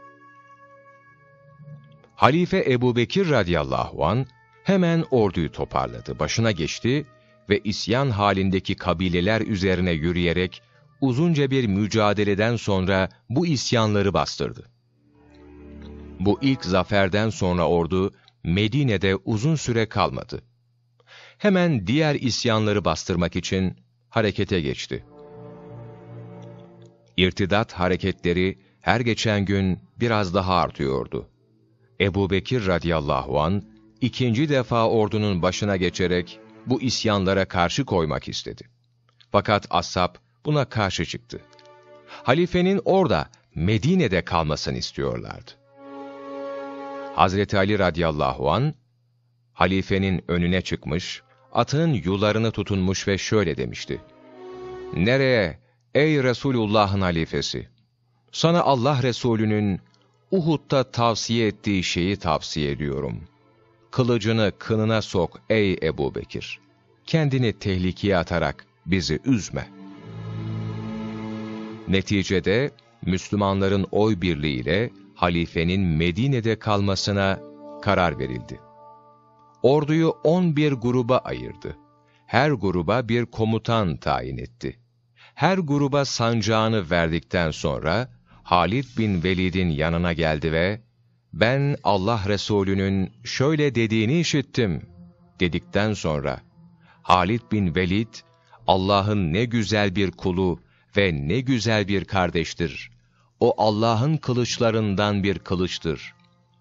Halife Ebu Bekir radıyallahu an hemen orduyu toparladı, başına geçti ve isyan halindeki kabileler üzerine yürüyerek uzunca bir mücadeleden sonra bu isyanları bastırdı. Bu ilk zaferden sonra ordu Medine'de uzun süre kalmadı. Hemen diğer isyanları bastırmak için harekete geçti. İrtidat hareketleri her geçen gün biraz daha artıyordu. Ebu Bekir radıyallahu an ikinci defa ordunun başına geçerek bu isyanlara karşı koymak istedi. Fakat Ashab buna karşı çıktı. Halifenin orada Medine'de kalmasını istiyorlardı. Hazreti Ali radıyallahu an halifenin önüne çıkmış, atının yularını tutunmuş ve şöyle demişti. Nereye ey Resulullah'ın halifesi? Sana Allah Resulü'nün Uhud'da tavsiye ettiği şeyi tavsiye ediyorum. Kılıcını kınına sok ey Ebu Bekir. Kendini tehlikeye atarak bizi üzme. Neticede Müslümanların oy birliğiyle halifenin Medine'de kalmasına karar verildi. Orduyu 11 gruba ayırdı. Her gruba bir komutan tayin etti. Her gruba sancağını verdikten sonra Halid bin Velid'in yanına geldi ve ben Allah Resulü'nün şöyle dediğini işittim dedikten sonra Halid bin Velid Allah'ın ne güzel bir kulu ve ne güzel bir kardeştir. O Allah'ın kılıçlarından bir kılıçtır.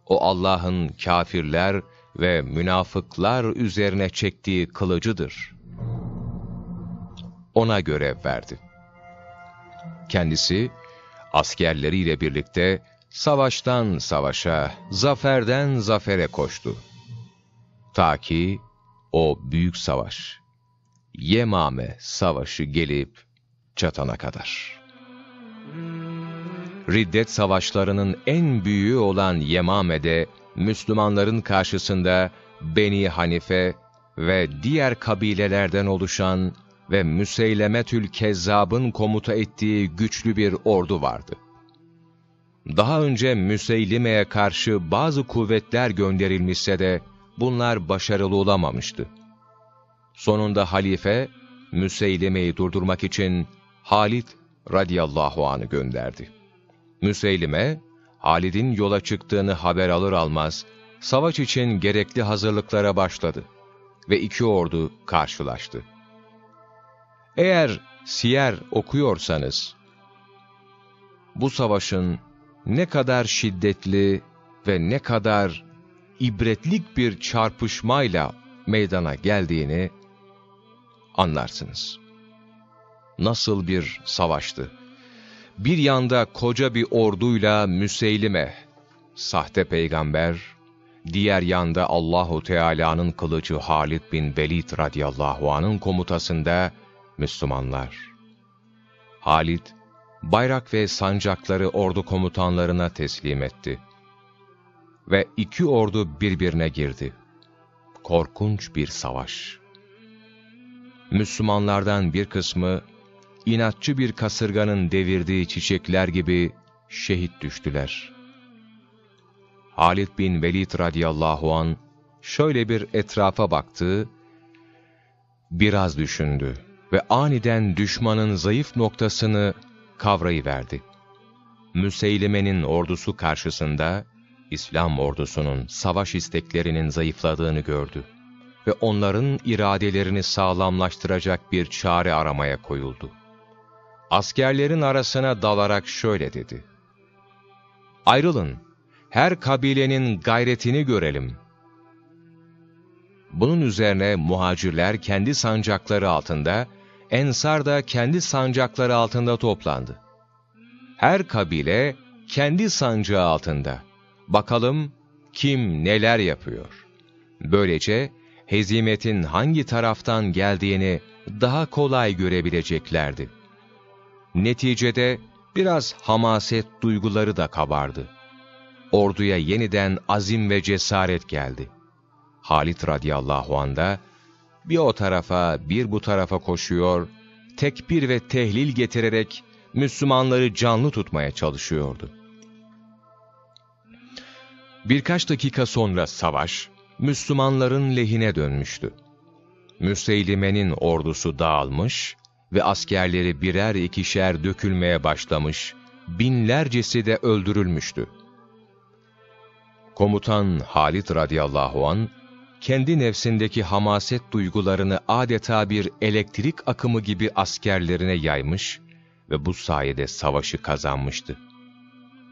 O Allah'ın kafirler ve münafıklar üzerine çektiği kılıcıdır. Ona görev verdi. Kendisi askerleriyle birlikte savaştan savaşa, zaferden zafere koştu. Ta ki o büyük savaş, Yemame savaşı gelip çatana kadar. Riddet savaşlarının en büyüğü olan Yemame'de Müslümanların karşısında Beni Hanife ve diğer kabilelerden oluşan ve Müseylemetül Kezzab'ın komuta ettiği güçlü bir ordu vardı. Daha önce Müseylime'ye karşı bazı kuvvetler gönderilmişse de bunlar başarılı olamamıştı. Sonunda halife, Müseylime'yi durdurmak için Halid radıyallahu anı gönderdi. Müseylime, Halid'in yola çıktığını haber alır almaz, savaş için gerekli hazırlıklara başladı ve iki ordu karşılaştı. Eğer siyer okuyorsanız, bu savaşın ne kadar şiddetli ve ne kadar ibretlik bir çarpışmayla meydana geldiğini anlarsınız. Nasıl bir savaştı? Bir yanda koca bir orduyla Müseylime, sahte peygamber, diğer yanda Allahu Teala'nın kılıcı Halid bin Velid radıyallahu anın komutasında Müslümanlar. Halid, bayrak ve sancakları ordu komutanlarına teslim etti. Ve iki ordu birbirine girdi. Korkunç bir savaş. Müslümanlardan bir kısmı, inatçı bir kasırganın devirdiği çiçekler gibi şehit düştüler. Halid bin Velid radıyallahu an şöyle bir etrafa baktı, biraz düşündü ve aniden düşmanın zayıf noktasını kavrayıverdi. Müseylime'nin ordusu karşısında, İslam ordusunun savaş isteklerinin zayıfladığını gördü ve onların iradelerini sağlamlaştıracak bir çare aramaya koyuldu. Askerlerin arasına dalarak şöyle dedi. Ayrılın, her kabilenin gayretini görelim. Bunun üzerine muhacirler kendi sancakları altında, Ensar da kendi sancakları altında toplandı. Her kabile kendi sancağı altında. Bakalım kim neler yapıyor. Böylece hezimetin hangi taraftan geldiğini daha kolay görebileceklerdi. Neticede biraz hamaset duyguları da kabardı. Orduya yeniden azim ve cesaret geldi. Halit radıyallahu anda bir o tarafa bir bu tarafa koşuyor, tekbir ve tehlil getirerek Müslümanları canlı tutmaya çalışıyordu. Birkaç dakika sonra savaş, Müslümanların lehine dönmüştü. Müseylime'nin ordusu dağılmış ve askerleri birer ikişer dökülmeye başlamış, binlercesi de öldürülmüştü. Komutan Halit radıyallahu an kendi nefsindeki hamaset duygularını adeta bir elektrik akımı gibi askerlerine yaymış ve bu sayede savaşı kazanmıştı.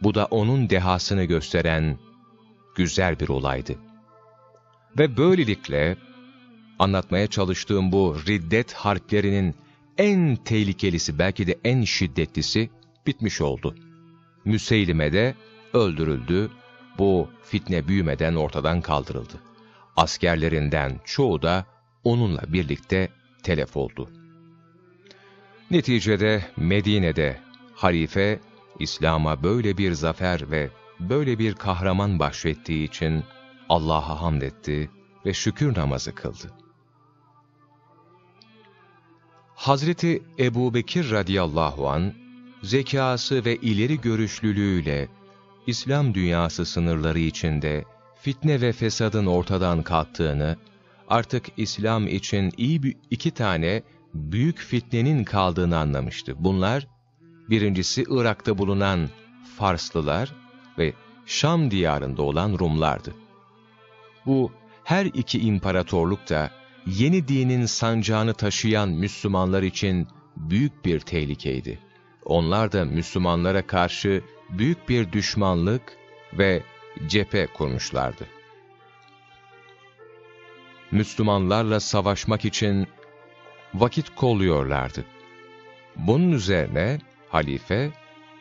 Bu da onun dehasını gösteren güzel bir olaydı. Ve böylelikle anlatmaya çalıştığım bu riddet harplerinin en tehlikelisi belki de en şiddetlisi bitmiş oldu. Müseylime de öldürüldü, bu fitne büyümeden ortadan kaldırıldı. Askerlerinden çoğu da onunla birlikte telef oldu. Neticede Medine'de halife İslam'a böyle bir zafer ve böyle bir kahraman bahşettiği için Allah'a hamd etti ve şükür namazı kıldı. Hazreti Ebu Bekir radıyallahu an zekası ve ileri görüşlülüğüyle İslam dünyası sınırları içinde fitne ve fesadın ortadan kalktığını, artık İslam için iyi iki tane büyük fitnenin kaldığını anlamıştı. Bunlar, birincisi Irak'ta bulunan Farslılar ve Şam diyarında olan Rumlardı. Bu her iki imparatorluk da yeni dinin sancağını taşıyan Müslümanlar için büyük bir tehlikeydi. Onlar da Müslümanlara karşı büyük bir düşmanlık ve cephe kurmuşlardı. Müslümanlarla savaşmak için vakit kolluyorlardı. Bunun üzerine halife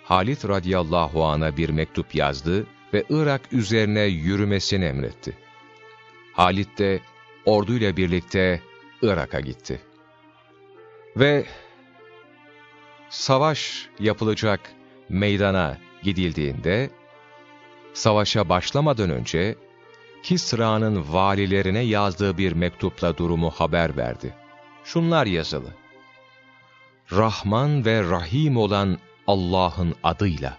Halit radıyallahu an'a bir mektup yazdı ve Irak üzerine yürümesini emretti. Halit de orduyla birlikte Irak'a gitti. Ve savaş yapılacak meydana gidildiğinde, savaşa başlamadan önce Kisra'nın valilerine yazdığı bir mektupla durumu haber verdi. Şunlar yazılı. Rahman ve Rahim olan Allah'ın adıyla.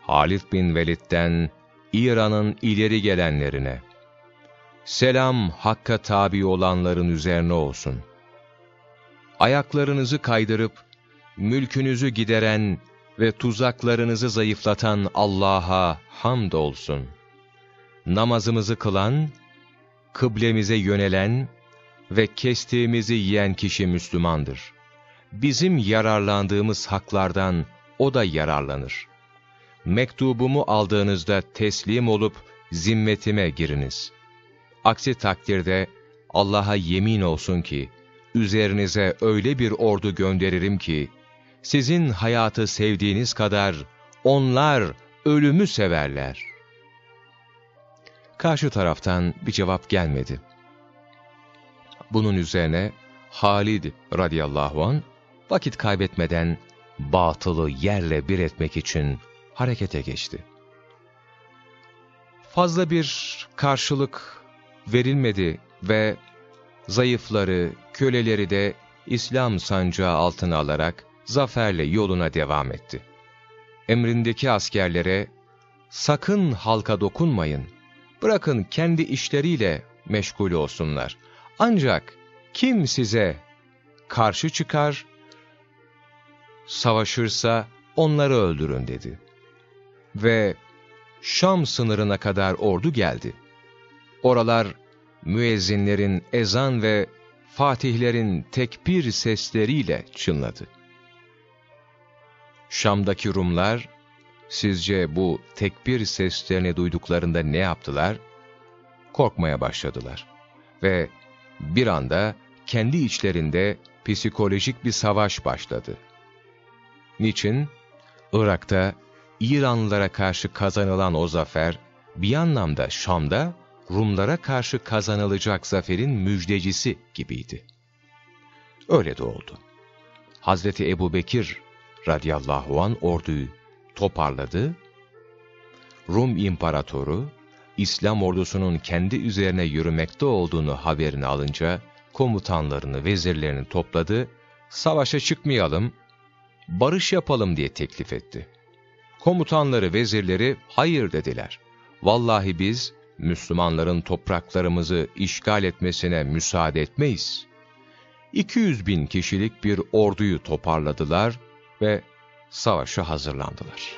Halid bin Velid'den İran'ın ileri gelenlerine. Selam Hakk'a tabi olanların üzerine olsun. Ayaklarınızı kaydırıp, mülkünüzü gideren ve tuzaklarınızı zayıflatan Allah'a hamd olsun. Namazımızı kılan, kıblemize yönelen ve kestiğimizi yiyen kişi Müslümandır. Bizim yararlandığımız haklardan o da yararlanır. Mektubumu aldığınızda teslim olup zimmetime giriniz. Aksi takdirde Allah'a yemin olsun ki, üzerinize öyle bir ordu gönderirim ki, sizin hayatı sevdiğiniz kadar onlar ölümü severler. Karşı taraftan bir cevap gelmedi. Bunun üzerine Halid radıyallahu an vakit kaybetmeden batılı yerle bir etmek için harekete geçti. Fazla bir karşılık verilmedi ve zayıfları, köleleri de İslam sancağı altına alarak zaferle yoluna devam etti. Emrindeki askerlere, sakın halka dokunmayın, bırakın kendi işleriyle meşgul olsunlar. Ancak kim size karşı çıkar, savaşırsa onları öldürün dedi. Ve Şam sınırına kadar ordu geldi. Oralar müezzinlerin ezan ve fatihlerin tekbir sesleriyle çınladı. Şam'daki Rumlar, sizce bu tekbir seslerini duyduklarında ne yaptılar? Korkmaya başladılar. Ve bir anda kendi içlerinde psikolojik bir savaş başladı. Niçin? Irak'ta İranlılara karşı kazanılan o zafer, bir anlamda Şam'da Rumlara karşı kazanılacak zaferin müjdecisi gibiydi. Öyle de oldu. Hazreti Ebu Bekir radıyallahu an orduyu toparladı. Rum imparatoru, İslam ordusunun kendi üzerine yürümekte olduğunu haberini alınca, komutanlarını, vezirlerini topladı, savaşa çıkmayalım, barış yapalım diye teklif etti. Komutanları, vezirleri hayır dediler. Vallahi biz, Müslümanların topraklarımızı işgal etmesine müsaade etmeyiz. 200 bin kişilik bir orduyu toparladılar ve savaşa hazırlandılar.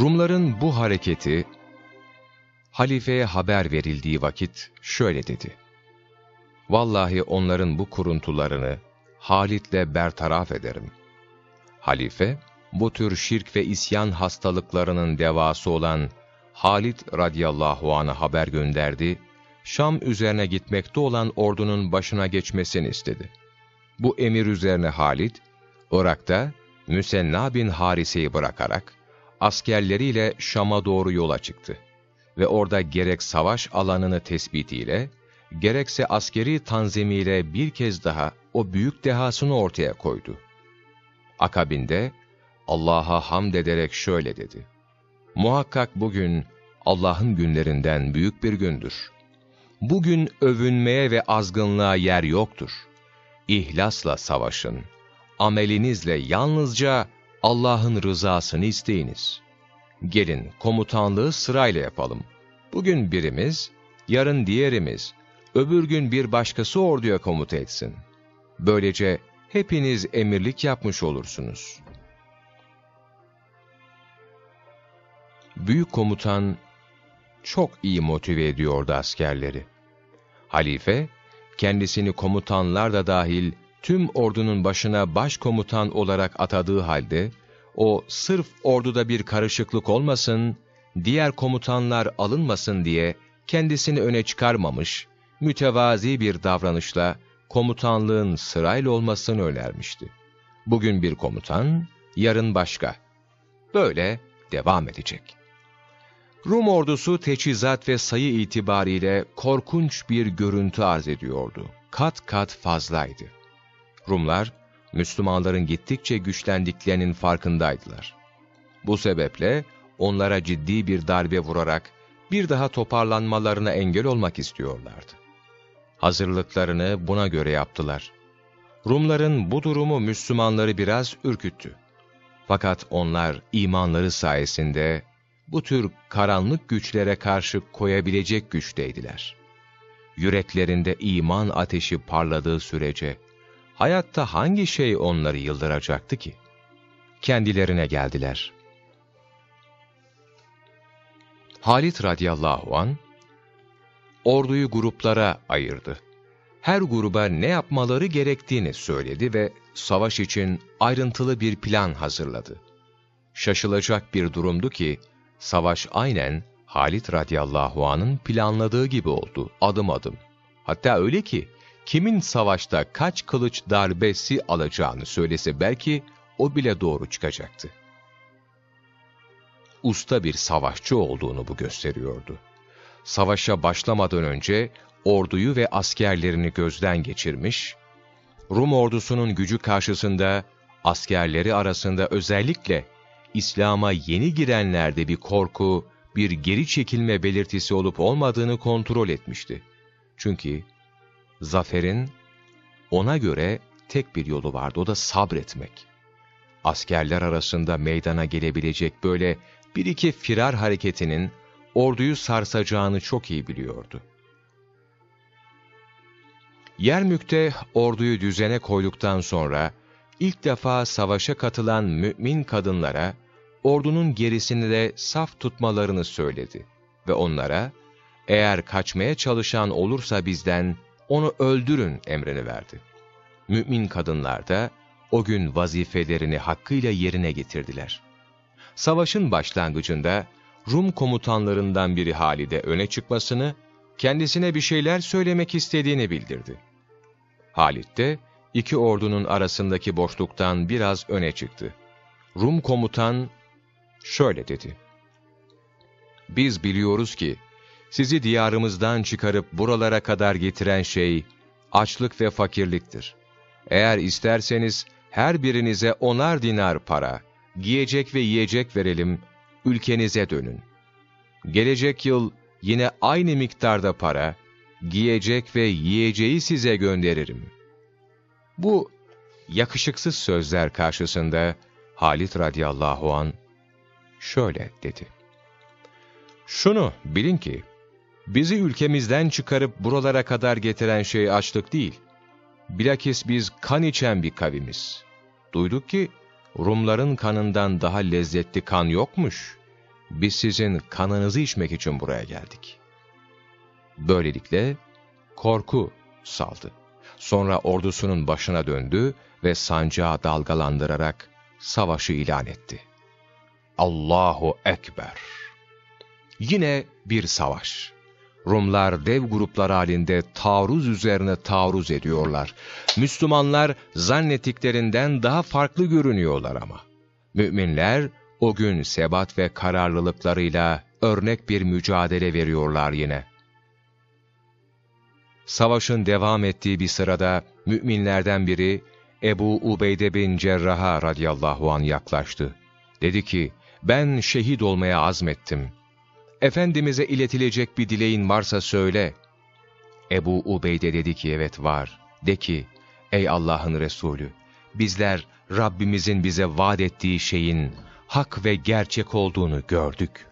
Rumların bu hareketi, halifeye haber verildiği vakit şöyle dedi. Vallahi onların bu kuruntularını Halit'le bertaraf ederim. Halife, bu tür şirk ve isyan hastalıklarının devası olan Halit radıyallahu anh'a haber gönderdi, Şam üzerine gitmekte olan ordunun başına geçmesini istedi. Bu emir üzerine Halit, Irak'ta Müsenna bin Harise'yi bırakarak, askerleriyle Şam'a doğru yola çıktı. Ve orada gerek savaş alanını tespitiyle, gerekse askeri tanzimiyle bir kez daha o büyük dehasını ortaya koydu. Akabinde, Allah'a hamd ederek şöyle dedi. Muhakkak bugün Allah'ın günlerinden büyük bir gündür. Bugün övünmeye ve azgınlığa yer yoktur. İhlasla savaşın. Amelinizle yalnızca Allah'ın rızasını isteyiniz. Gelin komutanlığı sırayla yapalım. Bugün birimiz, yarın diğerimiz, öbür gün bir başkası orduya komuta etsin. Böylece hepiniz emirlik yapmış olursunuz. Büyük komutan çok iyi motive ediyordu askerleri. Halife, kendisini komutanlar da dahil tüm ordunun başına başkomutan olarak atadığı halde, o sırf orduda bir karışıklık olmasın, diğer komutanlar alınmasın diye kendisini öne çıkarmamış, mütevazi bir davranışla komutanlığın sırayla olmasını önermişti. Bugün bir komutan, yarın başka. Böyle devam edecek. Rum ordusu teçhizat ve sayı itibariyle korkunç bir görüntü arz ediyordu. Kat kat fazlaydı. Rumlar, Müslümanların gittikçe güçlendiklerinin farkındaydılar. Bu sebeple onlara ciddi bir darbe vurarak bir daha toparlanmalarına engel olmak istiyorlardı. Hazırlıklarını buna göre yaptılar. Rumların bu durumu Müslümanları biraz ürküttü. Fakat onlar imanları sayesinde bu tür karanlık güçlere karşı koyabilecek güçteydiler. Yüreklerinde iman ateşi parladığı sürece, hayatta hangi şey onları yıldıracaktı ki? Kendilerine geldiler. Halit radıyallahu an orduyu gruplara ayırdı. Her gruba ne yapmaları gerektiğini söyledi ve savaş için ayrıntılı bir plan hazırladı. Şaşılacak bir durumdu ki, savaş aynen Halit radıyallahu anın planladığı gibi oldu, adım adım. Hatta öyle ki, kimin savaşta kaç kılıç darbesi alacağını söylese belki o bile doğru çıkacaktı. Usta bir savaşçı olduğunu bu gösteriyordu. Savaşa başlamadan önce orduyu ve askerlerini gözden geçirmiş, Rum ordusunun gücü karşısında askerleri arasında özellikle İslam'a yeni girenlerde bir korku, bir geri çekilme belirtisi olup olmadığını kontrol etmişti. Çünkü zaferin ona göre tek bir yolu vardı, o da sabretmek. Askerler arasında meydana gelebilecek böyle bir iki firar hareketinin orduyu sarsacağını çok iyi biliyordu. Yermük'te orduyu düzene koyduktan sonra ilk defa savaşa katılan mümin kadınlara ordunun gerisini de saf tutmalarını söyledi ve onlara eğer kaçmaya çalışan olursa bizden onu öldürün emrini verdi. Mümin kadınlar da o gün vazifelerini hakkıyla yerine getirdiler. Savaşın başlangıcında Rum komutanlarından biri Halide öne çıkmasını, kendisine bir şeyler söylemek istediğini bildirdi. Halit de iki ordunun arasındaki boşluktan biraz öne çıktı. Rum komutan şöyle dedi. Biz biliyoruz ki, sizi diyarımızdan çıkarıp buralara kadar getiren şey, açlık ve fakirliktir. Eğer isterseniz, her birinize onar dinar para, giyecek ve yiyecek verelim, ülkenize dönün. Gelecek yıl yine aynı miktarda para, giyecek ve yiyeceği size gönderirim. Bu yakışıksız sözler karşısında Halit radıyallahu an şöyle dedi. Şunu bilin ki, bizi ülkemizden çıkarıp buralara kadar getiren şey açlık değil. Bilakis biz kan içen bir kavimiz. Duyduk ki, Rumların kanından daha lezzetli kan yokmuş. Biz sizin kanınızı içmek için buraya geldik. Böylelikle korku saldı. Sonra ordusunun başına döndü ve sancağı dalgalandırarak savaşı ilan etti. Allahu Ekber! Yine bir savaş. Rumlar dev gruplar halinde taarruz üzerine taarruz ediyorlar. Müslümanlar zannettiklerinden daha farklı görünüyorlar ama. Müminler o gün sebat ve kararlılıklarıyla örnek bir mücadele veriyorlar yine. Savaşın devam ettiği bir sırada müminlerden biri Ebu Ubeyde bin Cerrah'a radıyallahu an yaklaştı. Dedi ki, ben şehit olmaya azmettim. Efendimiz'e iletilecek bir dileğin varsa söyle. Ebu Ubeyde dedi ki, evet var. De ki, Ey Allah'ın Resulü! Bizler Rabbimizin bize vaat ettiği şeyin hak ve gerçek olduğunu gördük.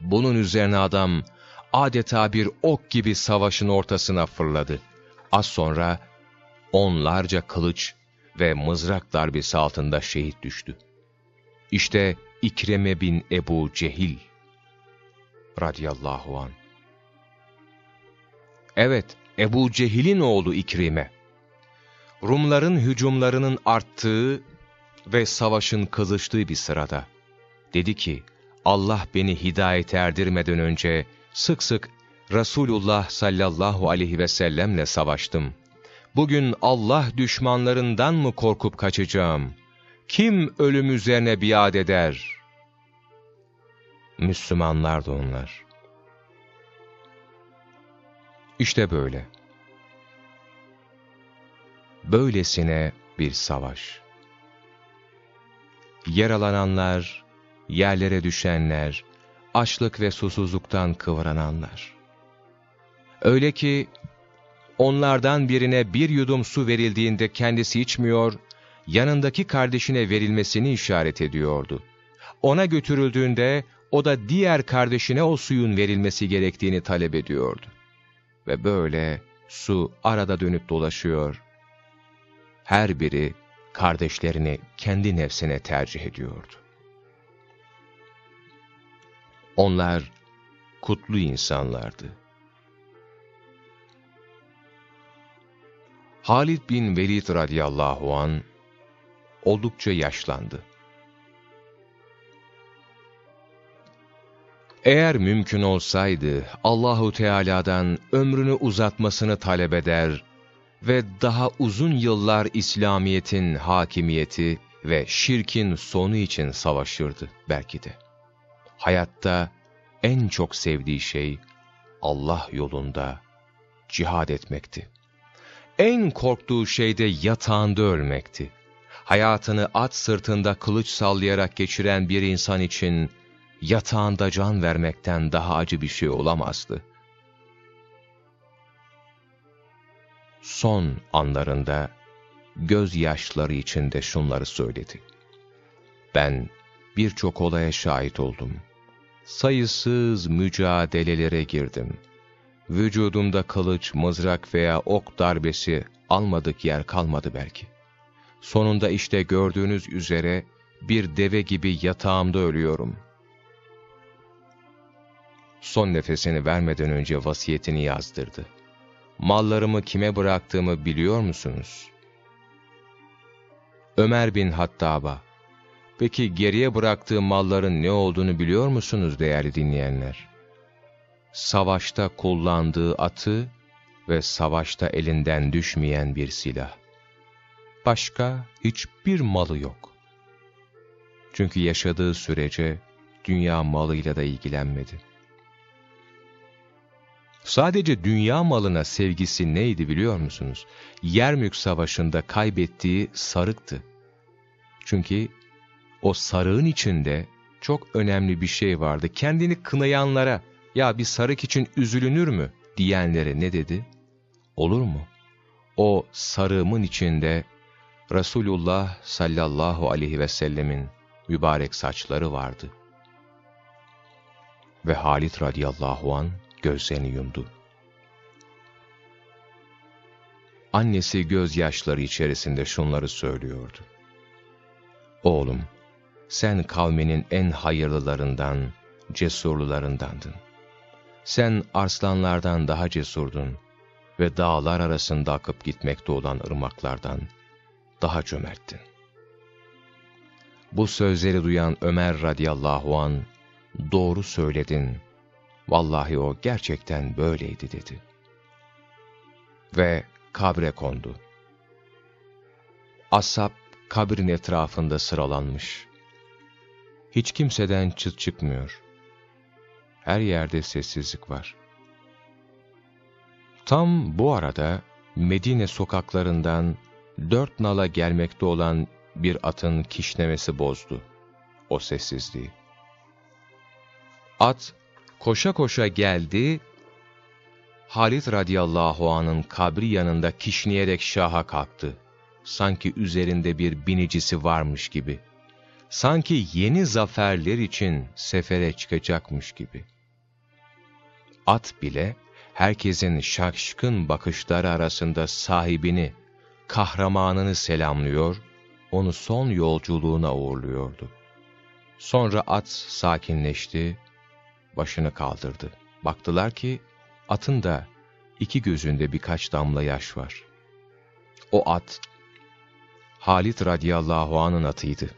Bunun üzerine adam adeta bir ok gibi savaşın ortasına fırladı. Az sonra onlarca kılıç ve mızrak darbesi altında şehit düştü. İşte İkreme bin Ebu Cehil radıyallahu an. Evet, Ebu Cehil'in oğlu İkrime. Rumların hücumlarının arttığı ve savaşın kızıştığı bir sırada dedi ki, Allah beni hidayete erdirmeden önce sık sık Resulullah sallallahu aleyhi ve sellemle savaştım. Bugün Allah düşmanlarından mı korkup kaçacağım? Kim ölüm üzerine biat eder? Müslümanlar da onlar. İşte böyle. Böylesine bir savaş. Yaralananlar, yerlere düşenler, açlık ve susuzluktan kıvrananlar. Öyle ki onlardan birine bir yudum su verildiğinde kendisi içmiyor, yanındaki kardeşine verilmesini işaret ediyordu. Ona götürüldüğünde o da diğer kardeşine o suyun verilmesi gerektiğini talep ediyordu. Ve böyle su arada dönüp dolaşıyor. Her biri kardeşlerini kendi nefsine tercih ediyordu. Onlar kutlu insanlardı. Halid bin Velid radıyallahu an oldukça yaşlandı. Eğer mümkün olsaydı Allahu Teala'dan ömrünü uzatmasını talep eder ve daha uzun yıllar İslamiyet'in hakimiyeti ve şirkin sonu için savaşırdı belki de. Hayatta en çok sevdiği şey Allah yolunda cihad etmekti. En korktuğu şey de yatağında ölmekti. Hayatını at sırtında kılıç sallayarak geçiren bir insan için yatağında can vermekten daha acı bir şey olamazdı. Son anlarında gözyaşları içinde şunları söyledi. Ben birçok olaya şahit oldum. Sayısız mücadelelere girdim. Vücudumda kılıç, mızrak veya ok darbesi almadık yer kalmadı belki. Sonunda işte gördüğünüz üzere bir deve gibi yatağımda ölüyorum. Son nefesini vermeden önce vasiyetini yazdırdı. Mallarımı kime bıraktığımı biliyor musunuz? Ömer bin Hattab'a. Peki geriye bıraktığı malların ne olduğunu biliyor musunuz değerli dinleyenler? Savaşta kullandığı atı ve savaşta elinden düşmeyen bir silah. Başka hiçbir malı yok. Çünkü yaşadığı sürece dünya malıyla da ilgilenmedi. Sadece dünya malına sevgisi neydi biliyor musunuz? Yermük Savaşı'nda kaybettiği sarıktı. Çünkü o sarığın içinde çok önemli bir şey vardı. Kendini kınayanlara, ya bir sarık için üzülünür mü diyenlere ne dedi? Olur mu? O sarığımın içinde Resulullah sallallahu aleyhi ve sellemin mübarek saçları vardı. Ve Halit radıyallahu an gözlerini yumdu. Annesi gözyaşları içerisinde şunları söylüyordu. Oğlum, sen kavminin en hayırlılarından, cesurlularındandın. Sen arslanlardan daha cesurdun ve dağlar arasında akıp gitmekte olan ırmaklardan daha cömerttin. Bu sözleri duyan Ömer radıyallahu an doğru söyledin Vallahi o gerçekten böyleydi dedi. Ve kabre kondu. Ashab kabrin etrafında sıralanmış. Hiç kimseden çıt çıkmıyor. Her yerde sessizlik var. Tam bu arada Medine sokaklarından dört nala gelmekte olan bir atın kişnemesi bozdu o sessizliği. At koşa koşa geldi, Halit radıyallahu anın kabri yanında kişneyerek şaha kalktı. Sanki üzerinde bir binicisi varmış gibi. Sanki yeni zaferler için sefere çıkacakmış gibi. At bile herkesin şaşkın bakışları arasında sahibini, kahramanını selamlıyor, onu son yolculuğuna uğurluyordu. Sonra at sakinleşti, başını kaldırdı. Baktılar ki atın da iki gözünde birkaç damla yaş var. O at, Halit radıyallahu anın atıydı.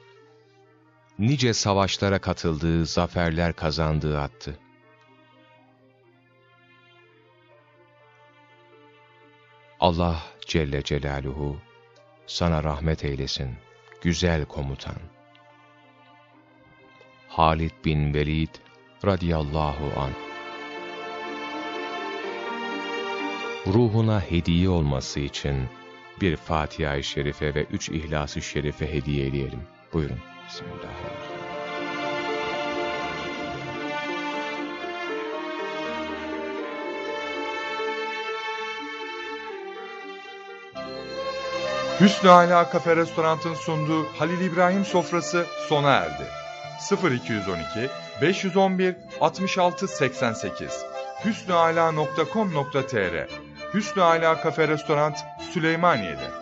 Nice savaşlara katıldığı, zaferler kazandığı attı. Allah Celle Celaluhu sana rahmet eylesin, güzel komutan. Halid bin Velid radıyallahu an. Ruhuna hediye olması için bir Fatiha-i Şerife ve üç İhlas-ı Şerife hediye edelim. Buyurun. Bismillahirrahmanirrahim. Hüsnü Ala Kafe Restorant'ın sunduğu Halil İbrahim sofrası sona erdi. 0212 511 66 88 hüsnüala.com.tr Hüsnü Ala Kafe Restorant Süleymaniye'de.